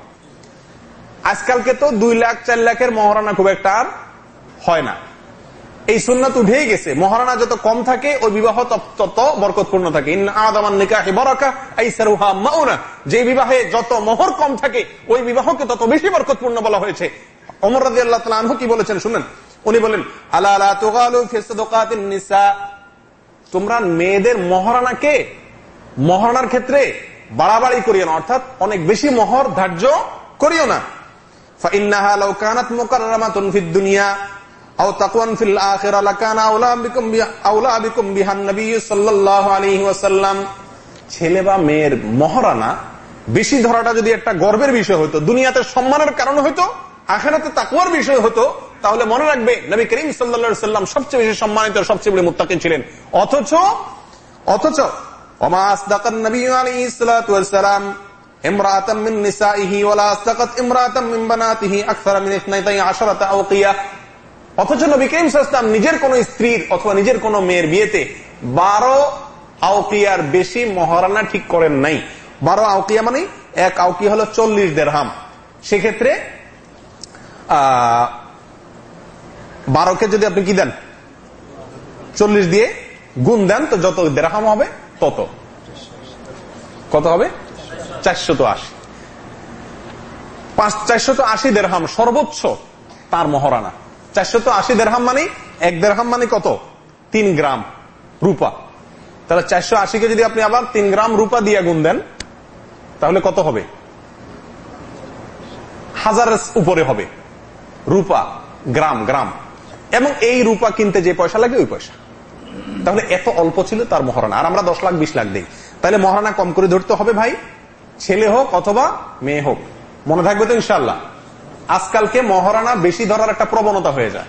আজকালকে তো দুই লাখ, চার লাখের মহারানা খুব একটা আর হয় না। এই সুন্নাত উঠেই গেছে। মহারণা যত কম থাকে, ওই বিবাহ তত বরকতপূর্ণ থাকে। যে বিবাহে যত মোহর কম থাকে, ওই বিবাহকে তত বেশি বরকতপূর্ণ বলা হয়েছে। অমর রাজি আল্লাহ আনহু কি বলেছেন শুনেন? উনি বলেন আল্লাহ তোমরা মেয়েদের মহারণাকে মহারণার ক্ষেত্রে বাড়াবাড়ি করিও না, অর্থাৎ অনেক বেশি মহর ধার্য করিও না। أو تقوى في الآخرة لكان أولى بكم أولى بكم بها النبي صلى الله عليه وسلم ছেলে বা মেয়ের মহারানা বেশি ধরাটা যদি একটা গর্বের বিষয় হতো দুনিয়াতে সম্মানের কারণে হইতো আখেরাতে তাকুয়ার বিষয় হতো তাহলে মনে রাখবে নবী করিম সাল্লা সাল্লাম সবচেয়ে বেশি সম্মানিত সবচেয়ে বড় মুত্তাকি ছিলেন অথচ অথচ ওমা আসদাকান নবী আলাইহিস সালাতু ওয়াস সালাম امرأة من نسائه ولا استقت অথচ নবী করিম সাল্লাম নিজের কোন স্ত্রীর অথবা নিজের কোন মেয়ের বিয়েতে বারো আউকিয়ার বেশি মহারানা ঠিক করেন নাই। বারো আউকিয়া মানে এক আউকিয়া হলো চল্লিশ দেড়হাম। সেক্ষেত্রে বারোকে যদি আপনি কি দেন? চল্লিশ দিয়ে গুণ দেন, তো যত দেড়হাম হবে, তত। কত হবে? চারশত আশি। পাঁচ, চারশত আশি দেড়হাম সর্বোচ্চ তার মহারানা। চারশত আশি দেড়হাম মানে এক দেড়হাম মানে কত? তিন গ্রাম রূপা। তাহলে চারশো আশিকে যদি আপনি আবার তিন গ্রাম রূপা দিয়ে গুণ দেন, তাহলে কত হবে? হাজারের উপরে হবে। রূপা, গ্রাম গ্রাম। এবং এই রূপা কিনতে যে পয়সা লাগে, ওই পয়সা। তাহলে এত অল্প ছিল তার মহারানা আর আমরা দশ লাখ, বিশ লাখ দিই। তাহলে মহারানা কম করে ধরতে হবে ভাই। ছেলে হোক অথবা মেয়ে হোক। মনে থাকবে তো ইনশাল্লাহ আজকালকে মহারানা বেশি ধরার একটা প্রবণতা হয়ে যায়।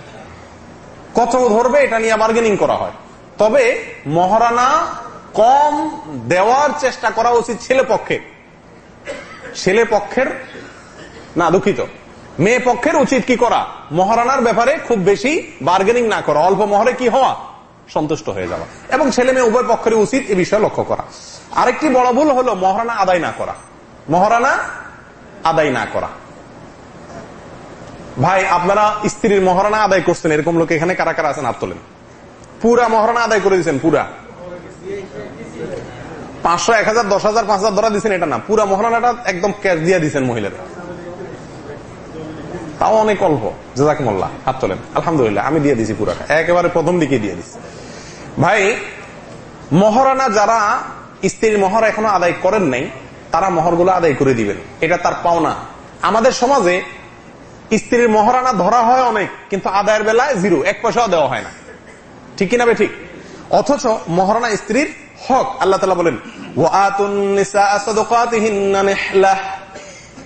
কত ধরবে এটা নিয়ে বার্গেনিং করা হয়। তবে মহারানা কম দেওয়ার চেষ্টা করা উচিত ছেলে পক্ষে। ছেলে পক্ষের, না, দুঃখিত। মেয়ে পক্ষের উচিত কি করা? মহারানার ব্যাপারে খুব বেশি বার্গেনিং না করা। অল্প মহরে কি হওয়া? সন্তুষ্ট হয়ে যাওয়া। এবং ছেলে মেয়ে উভয় পক্ষের উচিত এ বিষয়ে লক্ষ্য করা। আরেকটি বড় ভুল হলো মহারানা আদায় না করা। মহারানা আদায় না করা। ভাই, আপনারা স্ত্রীর মহারানা আদায় করছেন, এরকম লোক এখানে কারা কারা আছেন? তোলেন। পুরা মহারানা আদায় করে দিচ্ছেন পুরা। পাঁচশো এক হাজার, দশ হাজার, পাঁচ হাজার ধরা দিচ্ছেন এটা না। পুরা মহারানাটা একদম ক্যাশ দিয়ে দিচ্ছেন মহিলারা। তাও অনেক অল্প। জাজাকুমল্লাহ, হাত তোলেন। আলহামদুলিল্লাহ, আমি দিয়ে দিছি পুরাটা। একেবারে প্রথম দিকে দিয়ে দিছি ভাই মহারানা যারা স্ত্রীর মহর এখনও আদায় করেন নাই, তারা মহরগুলো আদায় করে দিবেন। এটা তার পাওনা। আমাদের সমাজে স্ত্রীর মহারানা ধরা হয় অনেক, কিন্তু আদায়ের বেলায় জিরো এক পয়সাও দেওয়া হয় না। ঠিক কিনা বে ঠিক? অথচ মহারানা স্ত্রীর হক, আল্লাহ তালা বলেন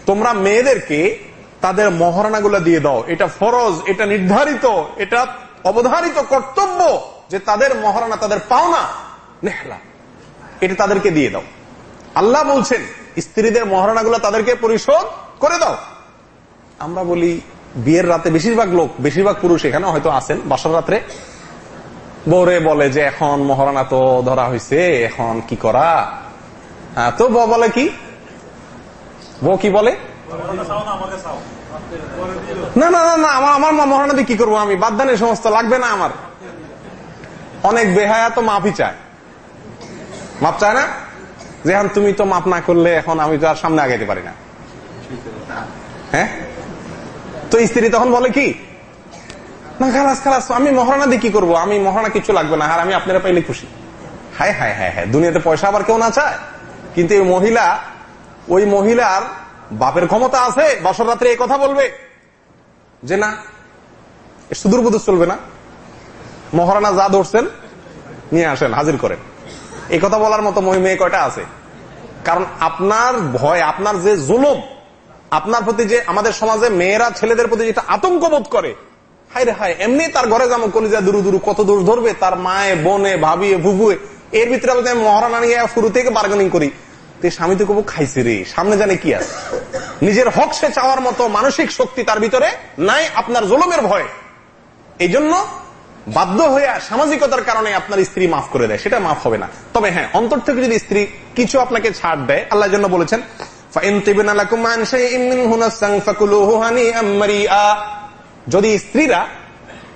তোমরা মেয়েদেরকে তাদের মহারানাগুলো দিয়ে দাও। এটা ফরজ, এটা নির্ধারিত, এটা অবধারিত কর্তব্য যে তাদের মহারানা, তাদের পাওনা নেহলা। এটা তাদেরকে দিয়ে দাও। আল্লাহ বলছেন, স্ত্রীদের মহারানাগুলো তাদেরকে পরিশোধ করে দাও। আমরা বলি বিয়ের রাতে বেশিরভাগ লোক বেশিরভাগ পুরুষ এখানে হয়তো আছেন। বাসার রাত্রে বৌরে বলে যে এখন মহারানা তো ধরা হয়েছে এখন কি করা? হ্যাঁ, তো বউ বলে কি? বউ কি বলে? না না না আমার আমার মহারানা দিয়ে কি করব আমি? বাদদানের সমস্ত লাগবে না আমার। অনেক বেহায়া তো মাফই চায়। মাপ চায় না? যে তুমি তো মাপ না করলে এখন আমি তো আর সামনে আগাইতে পারি না। হ্যাঁ? তো স্ত্রী তখন বলে কি? না, খালাস খালাস, আমি মহারানা দিয়ে কি করব? আমি মহারানা কিছু লাগবে না, আর আমি আপনারা পাইলে খুশি। হায় হায় হায় হায়, দুনিয়াতে পয়সা আবার কেউ না চায়। কিন্তু এই মহিলা, ওই মহিলার বাপের ক্ষমতা আছে বছর রাত্রে এই কথা বলবে। যে না সুদূর বুধ চলবে না। মহারানা যা ধরছেন, নিয়ে আসেন, হাজির করেন। এই কথা বলার মতো মেয়ে কয়টা আছে? কারণ আপনার ভয়, আপনার যে জুলুম আপনার প্রতি যে আমাদের সমাজে মেয়েরা ছেলেদের প্রতি যেটা আতঙ্ক বোধ করে হায় রে হায়, এমনি তার ঘরে যেমন কলিজা দুরু দুরু, কত দূর ধরবে, তার মায়ে, বোনে, ভাবিয়ে, ভুবুয়ে, এর ভিতরে আমি মহারানা নিয়ে শুরু থেকে বার্গেনিং করি স্বামী তো কবু খাইছে রে, সামনে জানে কি আছে। নিজের হক সে চাওয়ার মতো মানসিক শক্তি তার ভিতরে নাই, আপনার জলমের ভয়। এই জন্য বাধ্য হয়ে সামাজিকতার কারণে আপনার স্ত্রী মাফ করে দেয়, সেটা মাফ হবে না। তবে হ্যাঁ অন্তর থেকে যদি স্ত্রী কিছু আপনাকে ছাড় দেয়, আল্লাহ জন্য বলেছেন যদি স্ত্রীরা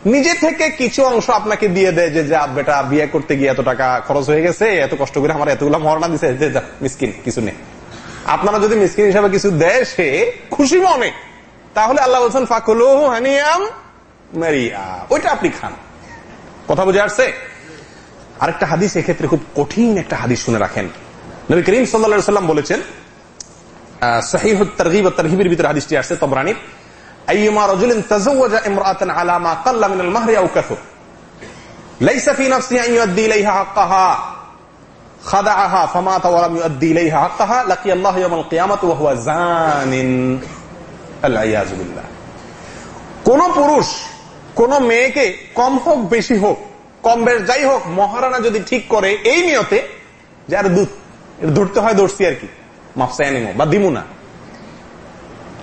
নিজে থেকে কিছু অংশ আপনাকে দিয়ে দেয় যে বেটা, বিয়ে করতে গিয়ে এত টাকা খরচ হয়ে গেছে, এত কষ্ট করে আমার এতগুলো দিছে মিসকিন, কিছু নেই। আপনারা যদি মিসকিন হিসাবে কিছু দেয় সে, খুশি মনে, তাহলে আল্লাহ বলছেন ফাকুলু মারিয়া। ওইটা আপনি খান। কথা বুঝে আসছে? আরেকটা হাদিস এক্ষেত্রে খুব কঠিন একটা হাদিস শুনে রাখেন। নবী করিম সাল্লা সাল্লাম বলেছেন আল্লাহ কোন পুরুষ, কোন মেয়েকে কম হোক, বেশি হোক, কম বেশ যাই হোক, মহারানা যদি ঠিক করে এই নিয়তে যার আর দুধ, ধরতে হয় দর্শি আর কি।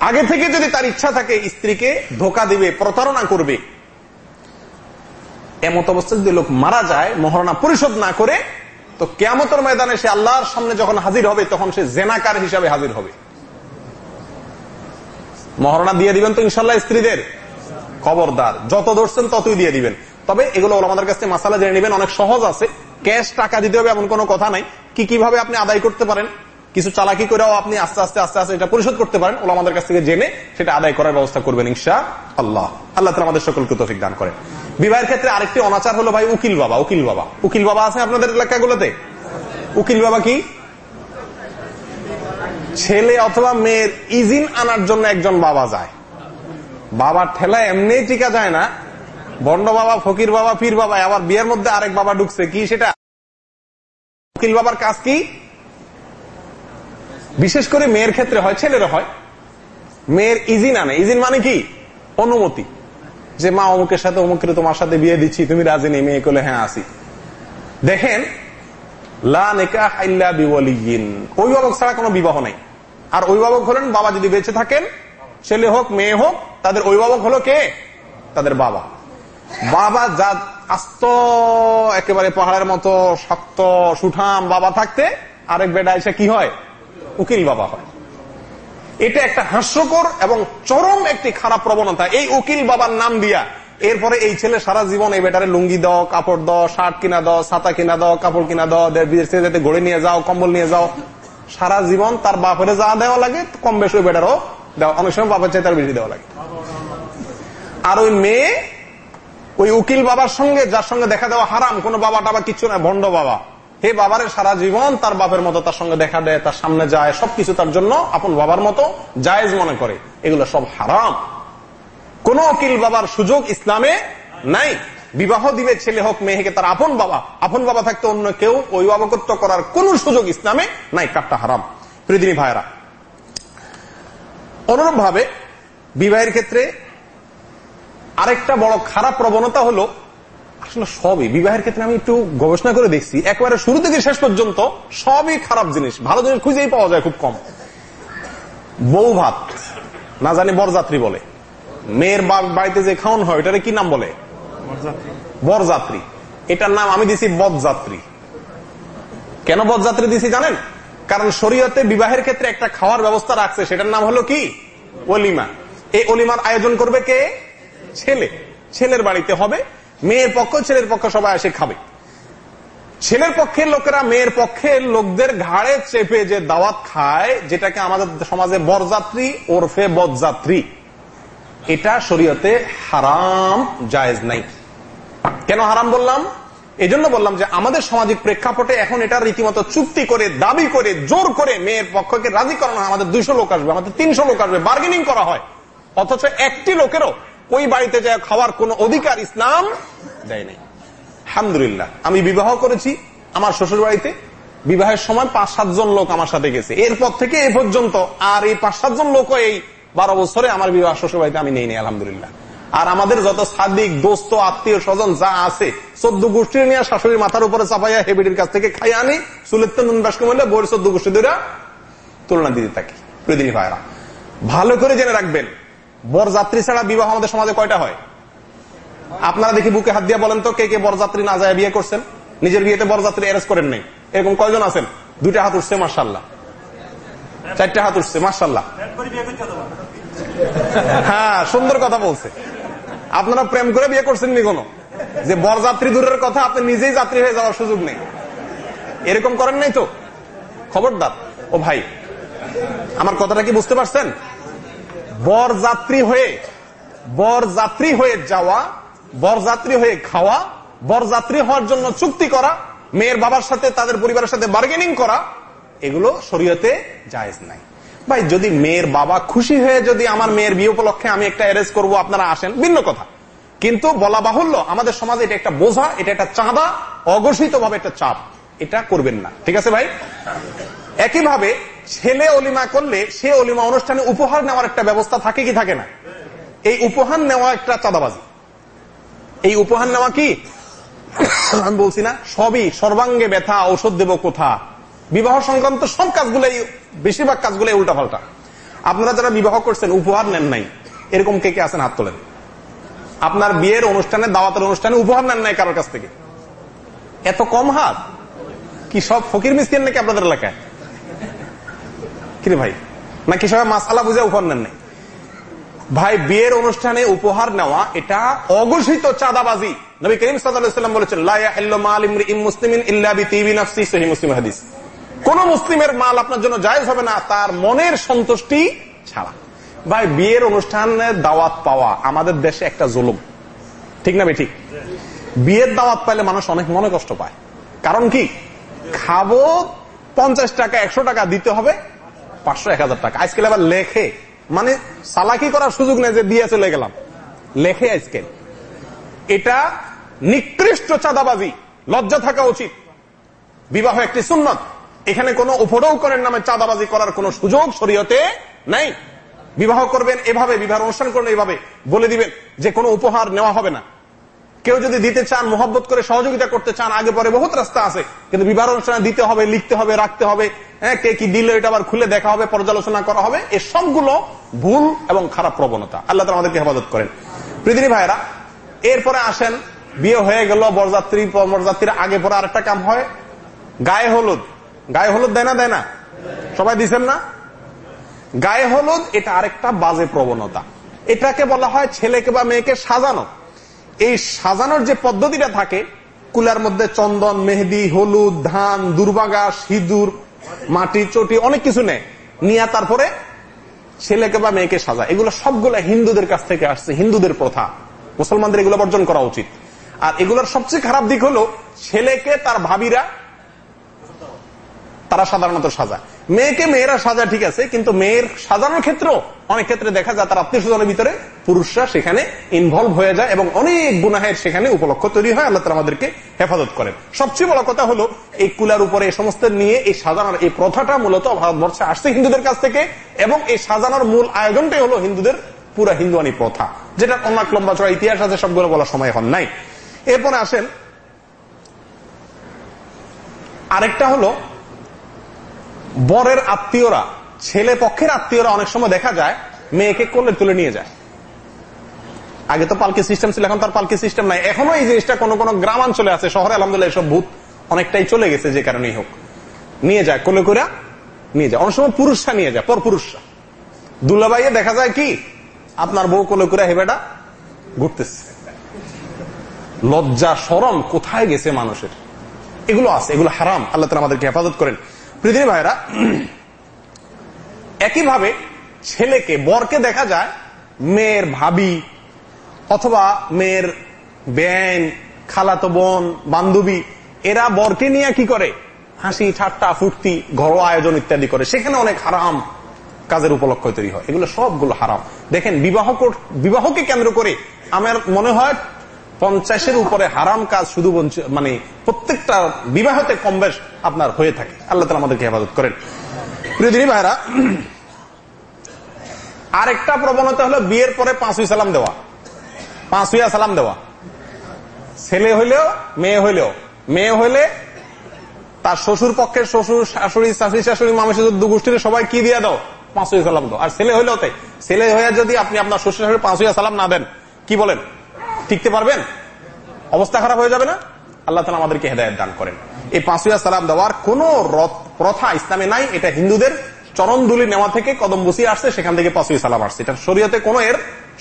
আগে থেকে যদি তার ইচ্ছা থাকে, স্ত্রীকে ধোকা দিবে, প্রতারণা করবে, এমত অবস্থায় যদি লোক মারা যায়, মহারণা পরিশোধ না করে, তো কেয়ামতের ময়দানে সে আল্লাহর সামনে যখন হাজির হবে, তখন সে জেনাকার হিসাবে হাজির হবে। মহারণা দিয়ে দিবেন তো ইনশাল্লাহ স্ত্রীদের? খবরদার। যত ধরছেন ততই দিয়ে দিবেন। তবে এগুলো আমাদের কাছে মাসালা জেনে নেবেন, অনেক সহজ আছে। ক্যাশ টাকা দিতে হবে এমন কোনো কথা নাই। কি কীভাবে আপনি আদায় করতে পারেন? কিছু চালাকি করেও আপনি আস্তে আস্তে আস্তে আস্তে এটা পরিশোধ করতে পারেন। ওলা আমাদের কাছ থেকে জেনে সেটা আদায় করার ব্যবস্থা করবেন ইনশা আল্লাহ আল্লাহ তালা আমাদের সকলকে তফিক দান করেন। বিবাহের ক্ষেত্রে আরেকটি অনাচার হলো, ভাই, উকিল বাবা উকিল বাবা। উকিল বাবা আছে আপনাদের এলাকাগুলোতে? উকিল বাবা কি? ছেলে অথবা মেয়ের ইজিন আনার জন্য একজন বাবা যায়। বাবার ঠেলা এমনি টিকা যায় না। বন্ড বাবা, ফকির বাবা, পীর বাবা, আবার বিয়ের মধ্যে আরেক বাবা ঢুকছে। কি সেটা? উকিল বাবার কাজ কি? বিশেষ করে মেয়ের ক্ষেত্রে হয় ছেলেরা হয়। মেয়ের ইজিন আনে ইজিন মানে কি? অনুমতি। যে, মা, অমুকের সাথে, অমুকের তোমার সাথে বিয়ে দিচ্ছি, তুমি রাজি নেই? মেয়ে করলে হ্যাঁ আসি। দেখেন অভিভাবক ছাড়া কোনো বিবাহ নাই। আর অভিভাবক হলেন, বাবা যদি বেঁচে থাকেন, ছেলে হোক, মেয়ে হোক, তাদের অভিভাবক হলো কে? তাদের বাবা। বাবা যা আস্ত, একেবারে পাহাড়ের মতো, শক্ত, সুঠাম বাবা থাকতে, আরেক বেটা এসে কি হয়? উকিল বাবা হয়। এটা একটা হাস্যকর এবং চরম একটি খারাপ প্রবণতা। এই উকিল বাবার নাম দিয়া এরপরে এই ছেলে সারা জীবন এই বেটারে লুঙ্গি দাও, কাপড় দাও, শার্ট কিনা দাও, ছাতা কিনা দাও, কাপড় কিনা দাও বিদেশে যেতে ঘড়ি নিয়ে যাও, কম্বল নিয়ে যাও। সারা জীবন তার বাপের যা দেওয়া লাগে, কম বেশি ওই বেটারও দেওয়া। অনেক সময় বাপের চাই তার বেশি দেওয়া লাগে। আর ওই মেয়ে, ওই উকিল বাবার সঙ্গে, যার সঙ্গে দেখা দেওয়া হারাম, কোন বাবা টাবা কিছু না, ভণ্ড বাবা। হে বাবারে, সারা জীবন তার বাপের মতো তার সঙ্গে দেখা দেয়, তার সামনে যায়, সবকিছু তার জন্য আপন বাবার মতো জায়েজ মনে করে। এগুলো সব হারাম। কোন উকিল বাবার সুযোগ ইসলামে নাই। বিবাহ দিবে ছেলে হোক মেয়েকে তার আপন বাবা। আপন বাবা থাকতে অন্য কেউ অভিভাবকত্ব করার কোন সুযোগ ইসলামে নাই কাটটা হারাম। প্রিদিনী ভাইরা অনুরূপ ভাবে বিবাহের ক্ষেত্রে আরেকটা বড় খারাপ প্রবণতা হলো আসলে সবই। বিবাহের ক্ষেত্রে আমি একটু গবেষণা করে দেখছি একবারে শুরু থেকে শেষ পর্যন্ত সবই খারাপ জিনিস। ভালো জিনিস খুঁজেই পাওয়া যায় খুব কম। বউ ভাত না জানি বরযাত্রী বলে। মেয়ের বাড়িতে যে খাওয়ান হয় এটারে কি নাম বলে? বরযাত্রী। এটার নাম আমি দিছি বদযাত্রী। কেন বদযাত্রী দিছি জানেন? কারণ শরীয়তে বিবাহের ক্ষেত্রে একটা খাওয়ার ব্যবস্থা রাখছে সেটার নাম হলো কি? অলিমা এই অলিমার আয়োজন করবে কে? ছেলে। ছেলের বাড়িতে হবে মেয়ের পক্ষ, ছেলের পক্ষ, সবাই এসে খাবে। ছেলের পক্ষের লোকেরা মেয়ের পক্ষের লোকদের ঘাড়ে চেপে যে দাওয়াত খায়, যেটাকে আমাদের সমাজে বরযাত্রী, ওরফে বদযাত্রী। এটা শরীয়তে হারাম, জায়েজ নাই। কেন হারাম বললাম? এই জন্য বললাম যে আমাদের সামাজিক প্রেক্ষাপটে এখন এটা রীতিমতো চুক্তি করে, দাবি করে, জোর করে মেয়ের পক্ষকে রাজি করানো হয়। আমাদের দুইশো লোক আসবে, আমাদের তিনশো লোক আসবে বার্গেনিং করা হয়। অথচ একটি লোকেরও ওই বাড়িতে যায় খাওয়ার কোন অধিকার ইসলাম দেয় নাই। আলহামদুলিল্লাহ, আমি বিবাহ করেছি আমার শ্বশুর বাড়িতে বিবাহের সময় পাঁচ সাতজন লোক আমার সাথে গেছে। এরপর থেকে এ পর্যন্ত আর এই পাঁচ সাতজন লোক এই বারো বছরে আমার বিবাহ শ্বশুর বাড়িতে আমি নেই আলহামদুলিল্লাহ। আর আমাদের যত সাদিক, দোস্ত, আত্মীয়, স্বজন যা আছে, চোদ্দ গোষ্ঠী নিয়ে শাশুড়ির মাথার উপরে চাপাইয়া হেবিডির কাছ থেকে খাই আনি সুলেত্ত নুন বাস কমাইলে বইয়ের চোদ্দ গোষ্ঠী ধরে তুলনা দিতে থাকি। প্রতিদিন ভাইরা ভালো করে জেনে রাখবেন বরযাত্রী ছাড়া বিবাহ আমাদের সমাজে কয়টা হয়? আপনারা দেখি বুকে হাত দিয়ে বলেন তো, কে কে বরযাত্রী না যায় বিয়ে করছেন? নিজের বিয়েতে বরযাত্রী অ্যারেস্ট করেন নাই। এরকম কয়জন আছেন? দুইটা হাত উঠছে মার্শাল্লাহ চারটা হাত উঠছে মার্শাল্লাহ হ্যাঁ সুন্দর কথা বলছে। আপনারা প্রেম করে বিয়ে করছেন নি কোনো? যে বরযাত্রী দূরের কথা, আপনি নিজেই যাত্রী হয়ে যাওয়ার সুযোগ নেই। এরকম করেন নাই তো? খবরদার। ও ভাই, আমার কথাটা কি বুঝতে পারছেন? বরযাত্রী হয়ে বরযাত্রী হয়ে যাওয়া, বরযাত্রী হয়ে খাওয়া, বরযাত্রী হওয়ার জন্য চুক্তি করা, মেয়ের বাবার সাথে, তাদের পরিবারের সাথে বার্গেনিং করা, এগুলো শরীয়তে জায়েজ নাই। ভাই, যদি মেয়ের বাবা খুশি হয়ে যদি আমার মেয়ের বিয়ে উপলক্ষে আমি একটা অ্যারেঞ্জ করব, আপনারা আসেন, ভিন্ন কথা। কিন্তু বলা বাহুল্য, আমাদের সমাজে এটা একটা বোঝা, এটা একটা চাঁদা অঘোষিত ভাবে একটা চাপ। এটা করবেন না। ঠিক আছে ভাই? একইভাবে ছেলে অলিমা করলে সে অলিমা অনুষ্ঠানে উপহার নেওয়ার একটা ব্যবস্থা থাকে কি থাকে না? এই উপহার নেওয়া একটা চাঁদাবাজি। এই উপহার নেওয়া কি? আমি বলছি না, সবই সর্বাঙ্গে ব্যথা, ঔষধ দেব কোথা? বিবাহ সংক্রান্ত সব কাজগুলো বেশিরভাগ কাজগুলো উল্টা পাল্টা আপনারা যারা বিবাহ করছেন, উপহার নেন নাই, এরকম কে কে আছেন হাত তোলেন? আপনার বিয়ের অনুষ্ঠানে, দাওয়াতের অনুষ্ঠানে উপহার নেন নাই কারোর কাছ থেকে? এত কম হাত? কি সব ফকির মিস্ত্রি নাকি আপনাদের এলাকায়? কিরে ভাই? নাকি সবাই মাসালা বুঝে উপহার নেন ভাই, বিয়ের অনুষ্ঠানে উপহার নেওয়া, এটা অঘোষিত চাঁদাবাজি। নবী করিম সাল্লাম বলেছেন কোন মুসলিমের মাল আপনার জন্য জায়জ হবে না, তার মনের সন্তুষ্টি ছাড়া। ভাই, বিয়ের অনুষ্ঠানে দাওয়াত পাওয়া আমাদের দেশে একটা জুলুম। ঠিক না ঠিক বিয়ের দাওয়াত পাইলে মানুষ অনেক মনে কষ্ট পায়। কারণ কি? খাব পঞ্চাশ টাকা, একশো টাকা দিতে হবে পাঁচশো, এক হাজার টাকা। আজকাল আবার লেখে। মানে সালাকি করার সুযোগ নেই যে দিয়ে চলে গেলাম। লেখে আজকে। এটা নিকৃষ্ট চাঁদাবাজি। লজ্জা থাকা উচিত। বিবাহ একটি সুন্নত। এখানে কোন উপরৌকনের নামে চাঁদাবাজি করার কোন সুযোগ শরীয়তে নাই। বিবাহ করবেন এভাবে, বিবাহ অনুষ্ঠান করবেন এভাবে। বলে দিবেন যে কোনো উপহার নেওয়া হবে না। কেউ যদি দিতে চান, মোহব্বত করে সহযোগিতা করতে চান, আগে পরে বহুত রাস্তা আছে। কিন্তু বিবাহ অনুষ্ঠানে দিতে হবে, লিখতে হবে, রাখতে হবে। হ্যাঁ কে কি দিল এটা আবার খুলে দেখা হবে, পর্যালোচনা করা হবে। এই সবগুলো ভুল এবং খারাপ প্রবণতা। আল্লাহ তালা আমাদেরকে হেফাজত করেন। পৃথিবী ভাইরা এরপরে আসেন, বিয়ে হয়ে গেল, বরযাত্রী, বরযাত্রীর আগে পরে আরেকটা কাম হয়। গায়ে হলুদ। গায়ে হলুদ দেয় না দেয় না? সবাই দিচ্ছেন না? গায়ে হলুদ, এটা আরেকটা বাজে প্রবণতা। এটাকে বলা হয় ছেলেকে বা মেয়েকে সাজানো। এই সাজানোর যে পদ্ধতিটা থাকে, কুলার মধ্যে চন্দন, মেহেদি, হলুদ, ধান দুর্বাগা সিঁদুর মাটি, চটি, অনেক কিছু নেয়। নিয়ে তারপরে ছেলেকে বা মেয়েকে সাজা এগুলো সবগুলো হিন্দুদের কাছ থেকে আসছে, হিন্দুদের প্রথা। মুসলমানদের এগুলো বর্জন করা উচিত। আর এগুলোর সবচেয়ে খারাপ দিক হলো, ছেলেকে তার ভাবিরা তারা সাধারণত সাজা মেয়েকে মেয়েরা সাজা ঠিক আছে, কিন্তু মেয়ের সাজানোর ক্ষেত্রে অনেক ক্ষেত্রে দেখা যায় তার আত্মীয় স্বজনের ভিতরে পুরুষরা সেখানে ইনভলভ হয়ে যায় এবং অনেক গুনাহের সেখানে উপলক্ষ তৈরি হয়, আল্লাহ আমাদেরকে হেফাজত করেন। সবচেয়ে বড় কথা হলো, এই কুলার উপরে এই সমস্ত নিয়ে এই সাজানোর এই প্রথাটা মূলত ভারতবর্ষে আসছে হিন্দুদের কাছ থেকে এবং এই সাজানোর মূল আয়োজনটাই হলো হিন্দুদের পুরা হিন্দুয়ানি প্রথা যেটা অনেক লম্বা চড়া ইতিহাস আছে, সবগুলো বলার সময় হন নাই। এরপরে আসেন, আরেকটা হলো বরের আত্মীয়রা, ছেলে পক্ষের আত্মীয়রা অনেক সময় দেখা যায়, মেয়েকে কোলে তুলে নিয়ে যায়। আগে তো পালকি সিস্টেম ছিল, এখন তার পালকি সিস্টেম নাই। এখনও এই জিনিসটা কোনো কোনো গ্রামাঞ্চলে আছে, শহরে আলহামদুলিল্লাহ এসব ভূত অনেকটাই চলে গেছে যে কারণেই হোক। নিয়ে যায়, কোলে করে নিয়ে যায়। অনেক সময় পুরুষরা নিয়ে যায়, পর পুরুষরা। দুলাবাইয়ে দেখা যায় কি, আপনার বউ কোলে করে হেবেটা ঘুরতেছে। লজ্জা সরম কোথায় গেছে মানুষের? এগুলো আছে, এগুলো হারাম। আল্লাহ তালা আমাদেরকে হেফাজত করেন। পৃথিবী ভাইরা একইভাবে ছেলেকে, বরকে দেখা যায় মেয়ের ভাবি অথবা মেয়ের বেন খালাতো বোন, বান্ধবী, এরা বরকে নিয়ে কি করে? হাসি, ঠাট্টা, ফুর্তি, ঘরোয়া আয়োজন ইত্যাদি করে। সেখানে অনেক হারাম কাজের উপলক্ষ তৈরি হয়। এগুলো সবগুলো হারাম। দেখেন, বিবাহ বিবাহকে কেন্দ্র করে আমার মনে হয় পঞ্চাশের উপরে হারাম কাজ শুধু মানে প্রত্যেকটা বিবাহতে কম বেশ আপনার হয়ে থাকে। আল্লাহ তালা আমাদেরকে হেফাজত করেন। প্রিয়দিনী ভাইরা আরেকটা প্রবণতা হলো বিয়ের পরে পাঁচই সালাম দেওয়া। পাঁচুয়া সালাম দেওয়া। ছেলে হইলেও, মেয়ে হইলেও। মেয়ে হইলে তার শ্বশুর পক্ষের শ্বশুর, শাশুড়ি শাশুড়ি শাশুড়ি, মামা, শ্বশুর দু গোষ্ঠীর সবাই কি দিয়ে দাও? পাঁচুয়া সালাম দাও। আর ছেলে হইলেও তাই। ছেলে হয়ে যদি আপনি আপনার শ্বশুর শাশুড়ি পাঁচুয়া সালাম না দেন, কি বলেন? টিকতে পারবেন? অবস্থা খারাপ হয়ে যাবে না? আল্লাহ তালা আমাদেরকে হেদায়ত দান করেন। এই পাঁচুয়া সালাম দেওয়ার কোন প্রথা ইসলামে নাই, এটা হিন্দুদের চরণ দুলি নেওয়া থেকে কদম বসিয়ে আসছে, সেখান থেকে পাঁচুয়া সালাম আসছে। এটা শরীয়তে কোনো এর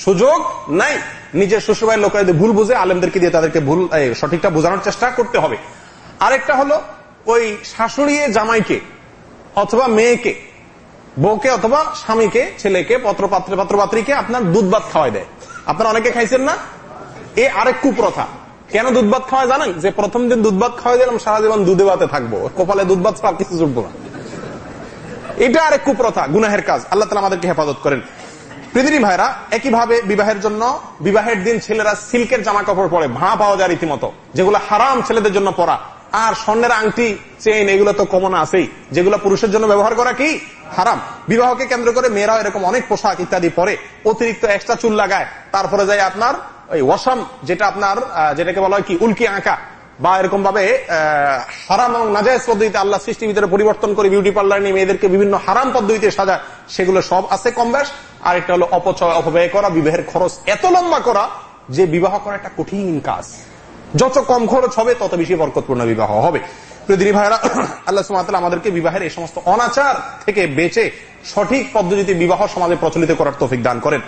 সুযোগ নাই। নিজের শ্বশুরবাড়ির লোকেরা যদি ভুল বুঝে, আলেমদেরকে দিয়ে তাদেরকে ভুল সঠিকটা বোঝানোর চেষ্টা করতে হবে। আরেকটা হলো ওই শাশুড়ি জামাইকে অথবা মেয়েকে, বউকে অথবা স্বামীকে, ছেলেকে পত্র পাত্র পাত্রপাত্রীকে আপনার দুধ ভাত খাওয়াই দেয়। আপনারা অনেকে খাইছেন না? এ আরেক কুপ্রথা। কেন দুধ ভাত খাওয়ায় জানেন? যে প্রথম দিন দুধ ভাত খাওয়াই দিলাম সারা জীবন দুধে ভাতে থাকব। কপালে দুধ ভাত ছাড়া কিছু জুটবো না। এটা আরেক কুপ্রথা, গুনাহের কাজ। আল্লাহ তালা আমাদেরকে হেফাজত করেন। পৃথিবী ভাইরা, একইভাবে বিবাহের জন্য, বিবাহের দিন ছেলেরা সিল্কের জামা কাপড় পরে, ভাঁ পাওয়া যায় রীতিমতো। যেগুলো হারাম ছেলেদের জন্য পরা। আর স্বর্ণের আংটি, চেইন, এগুলো তো কমন আছেই। যেগুলো পুরুষের জন্য ব্যবহার করা কি? হারাম। বিবাহকে কেন্দ্র করে মেয়েরাও এরকম অনেক পোশাক ইত্যাদি পরে অতিরিক্ত এক্সট্রা চুল লাগায়। তারপরে যায় আপনার ওই ওয়াসাম, যেটা আপনার যেটাকে বলা হয় কি, উল্কি আঁকা। বা এরকম ভাবে হারাম এবং নাজায়জ পদ্ধতিতে আল্লাহ সৃষ্টির ভিতরে পরিবর্তন করে বিউটি পার্লার নিয়ে মেয়েদেরকে বিভিন্ন হারাম পদ্ধতিতে সাজা, সেগুলো সব আছে কম বেশ। আর একটা হলো অপচয়, অপব্যয় করা, বিবাহের খরচ এত লম্বা করা যে বিবাহ করা একটা কঠিন কাজ। যত কম খরচ হবে, তত বেশি বরকতপূর্ণ বিবাহ হবে। প্রতিদিনী ভাইরা আল্লাহ সুমাতাল আমাদেরকে বিবাহের এই সমস্ত অনাচার থেকে বেঁচে সঠিক পদ্ধতিতে বিবাহ সমাজে প্রচলিত করার তৌফিক দান করেন।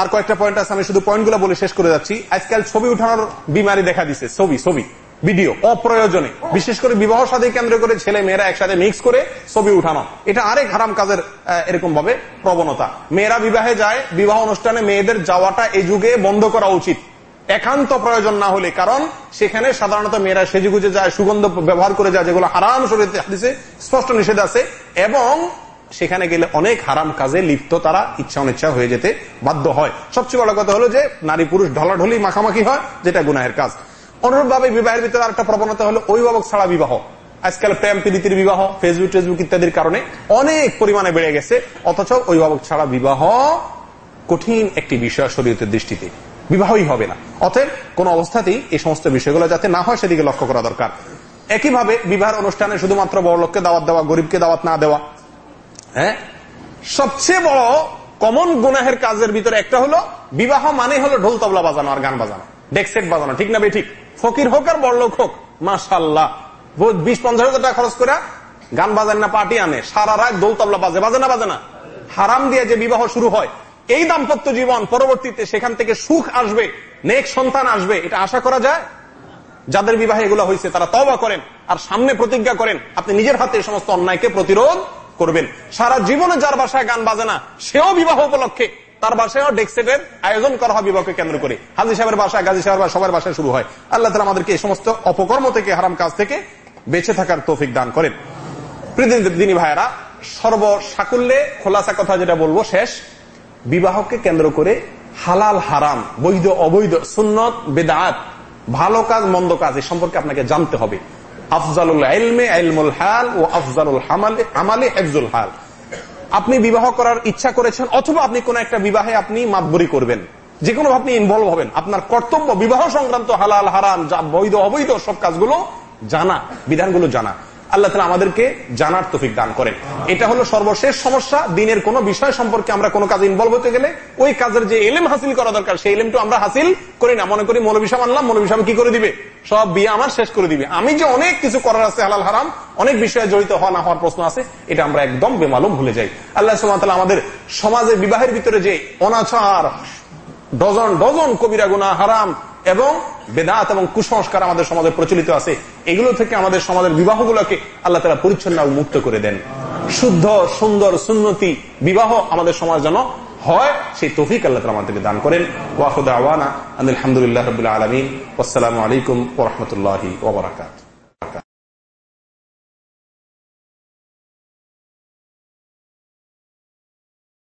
আর কয়েকটা পয়েন্ট আছে, আমি শুধু পয়েন্টগুলো বলে শেষ করে যাচ্ছি। আজকাল ছবি উঠানোর বিমারি দেখা দিছে, ছবি ছবি ভিডিও অপ্রয়োজনে। বিশেষ করে বিবাহ সাথে কেন্দ্র করে ছেলে মেয়েরা একসাথে মিক্স করে ছবি উঠানো। এটা আরেক হারাম কাজের এরকম ভাবে প্রবণতা। মেয়েরা বিবাহে যায়, বিবাহ অনুষ্ঠানে মেয়েদের যাওয়াটা এই যুগে বন্ধ করা উচিত। একান্ত প্রয়োজন না হলে, কারণ সেখানে সাধারণত মেয়েরা সেজেগুজে যায়, সুগন্ধ ব্যবহার করে যায়, যেগুলো হারাম শরীরে স্পষ্ট নিষেধ আছে, এবং সেখানে গেলে অনেক হারাম কাজে লিপ্ত তারা ইচ্ছা অনিচ্ছা হয়ে যেতে বাধ্য হয়। সবচেয়ে বড় কথা হলো যে নারী পুরুষ ঢলাঢলি মাখামাখি হয়, যেটা গুনাহের কাজ। অনুরূপভাবে বিবাহের ভিতরে আরেকটা প্রবণতা হলো অভিভাবক ছাড়া বিবাহ। আজকাল প্রেম প্রীতির বিবাহ, ফেসবুক, টেসবুক ইত্যাদির কারণে অনেক পরিমাণে বেড়ে গেছে, অথচ অভিভাবক ছাড়া বিবাহ কঠিন একটি বিষয় শরীয়তের দৃষ্টিতে। বিবাহই হবে না। অতএব কোন অবস্থাতেই এই সমস্ত বিষয়গুলো যাতে না হয় সেদিকে লক্ষ্য করা দরকার। একইভাবে বিবাহ অনুষ্ঠানে শুধুমাত্র বড় লোককে দাওয়াত দেওয়া, গরিবকে দাওয়াত না দেওয়া হ্যাঁ? সবচেয়ে বড় কমন গুনাহের কাজের ভিতরে একটা হলো, বিবাহ মানে হলো ঢোল তবলা বাজানো আর গান বাজানো ডেকসেট বাজানো, ঠিক না ঠিক। ফকির হোক আর বড় লোক হোক মাসাল্লাহ বিশ, পঞ্চাশ হাজার টাকা খরচ করে গান বাজান না, পার্টি আনে, সারা রাত দোল তবলা বাজে বাজে না বাজে না? হারাম দিয়ে যে বিবাহ শুরু হয়, এই দাম্পত্য জীবন পরবর্তীতে সেখান থেকে সুখ আসবে, নেক সন্তান আসবে, এটা আশা করা যায়? যাদের বিবাহে এগুলো হয়েছে তারা তবা করেন, আর সামনে প্রতিজ্ঞা করেন, আপনি নিজের হাতে সমস্ত অন্যায়কে প্রতিরোধ করবেন। সারা জীবনে যার বাসায় গান বাজে না, সেও বিবাহ উপলক্ষে তার বাসায়ও ডেকসেটের আয়োজন করা হয় বিবাহকে কেন্দ্র করে। হাজি সাহেবের বাসায়, গাজী বাসায়, সবার বাসায় শুরু হয়। আল্লাহ তালা আমাদেরকে এই সমস্ত অপকর্ম থেকে, হারাম কাজ থেকে বেঁচে থাকার তৌফিক দান করেন। দিনী ভাইয়েরা, সর্বসাকুল্যে খোলাসা কথা যেটা বলব শেষ। বিবাহকে কেন্দ্র করে হালাল হারাম, বৈধ অবৈধ, সুন্নত, বেদাত, ভালো কাজ, মন্দ কাজ এ সম্পর্কে আপনাকে জানতে হবে। হাল আপনি বিবাহ করার ইচ্ছা করেছেন, অথবা আপনি কোন একটা বিবাহে আপনি মাতবরি করবেন। যে কোনো আপনি ইনভলভ হবেন। আপনার কর্তব্য বিবাহ সংক্রান্ত হালাল, হারাম বৈধ, অবৈধ সব কাজগুলো জানা, বিধানগুলো জানা। আল্লাহ তালা আমাদেরকে জানার তফিক দান করেন। এটা হলো সর্বশেষ সমস্যা। দিনের কোন বিষয় সম্পর্কে আমরা কোনো কাজে ইনভলভ হতে গেলে ওই কাজের যে এলেম হাসিল করা দরকার, সেই এলেমটা আমরা হাসিল করি না। মনে করি মৌলবিশাম আনলাম মৌলবিশাম কি করে দিবে? সব বিয়ে আমার শেষ করে দিবে। আমি যে অনেক কিছু করার আছে হালাল হারাম, অনেক বিষয়ে জড়িত হওয়া না হওয়ার প্রশ্ন আছে, এটা আমরা একদম বেমালুম ভুলে যাই। আল্লাহ সুমাতাল আমাদের সমাজে বিবাহের ভিতরে যে অনাচার, ডজন ডজন কবিরা গুনা হারাম এবং বেদাত এবং কুসংস্কার আমাদের সমাজে প্রচলিত আছে। এগুলো থেকে আমাদের সমাজের বিবাহগুলোকে আল্লাহ তালা পরিচ্ছন্ন মুক্ত করে দেন। শুদ্ধ, সুন্দর, সুন্নতি, বিবাহ আমাদের সমাজ যেন হয়, সেই তফিক আল্লাহ তালা আমাদেরকে দান করেন। ওয়াহুদ আওয়ানা আলহামদুলিল্লাহ রবিল্লা আলমিন। আসসালামু আলাইকুম ওরহমতুল্লাহ ওবরাকাত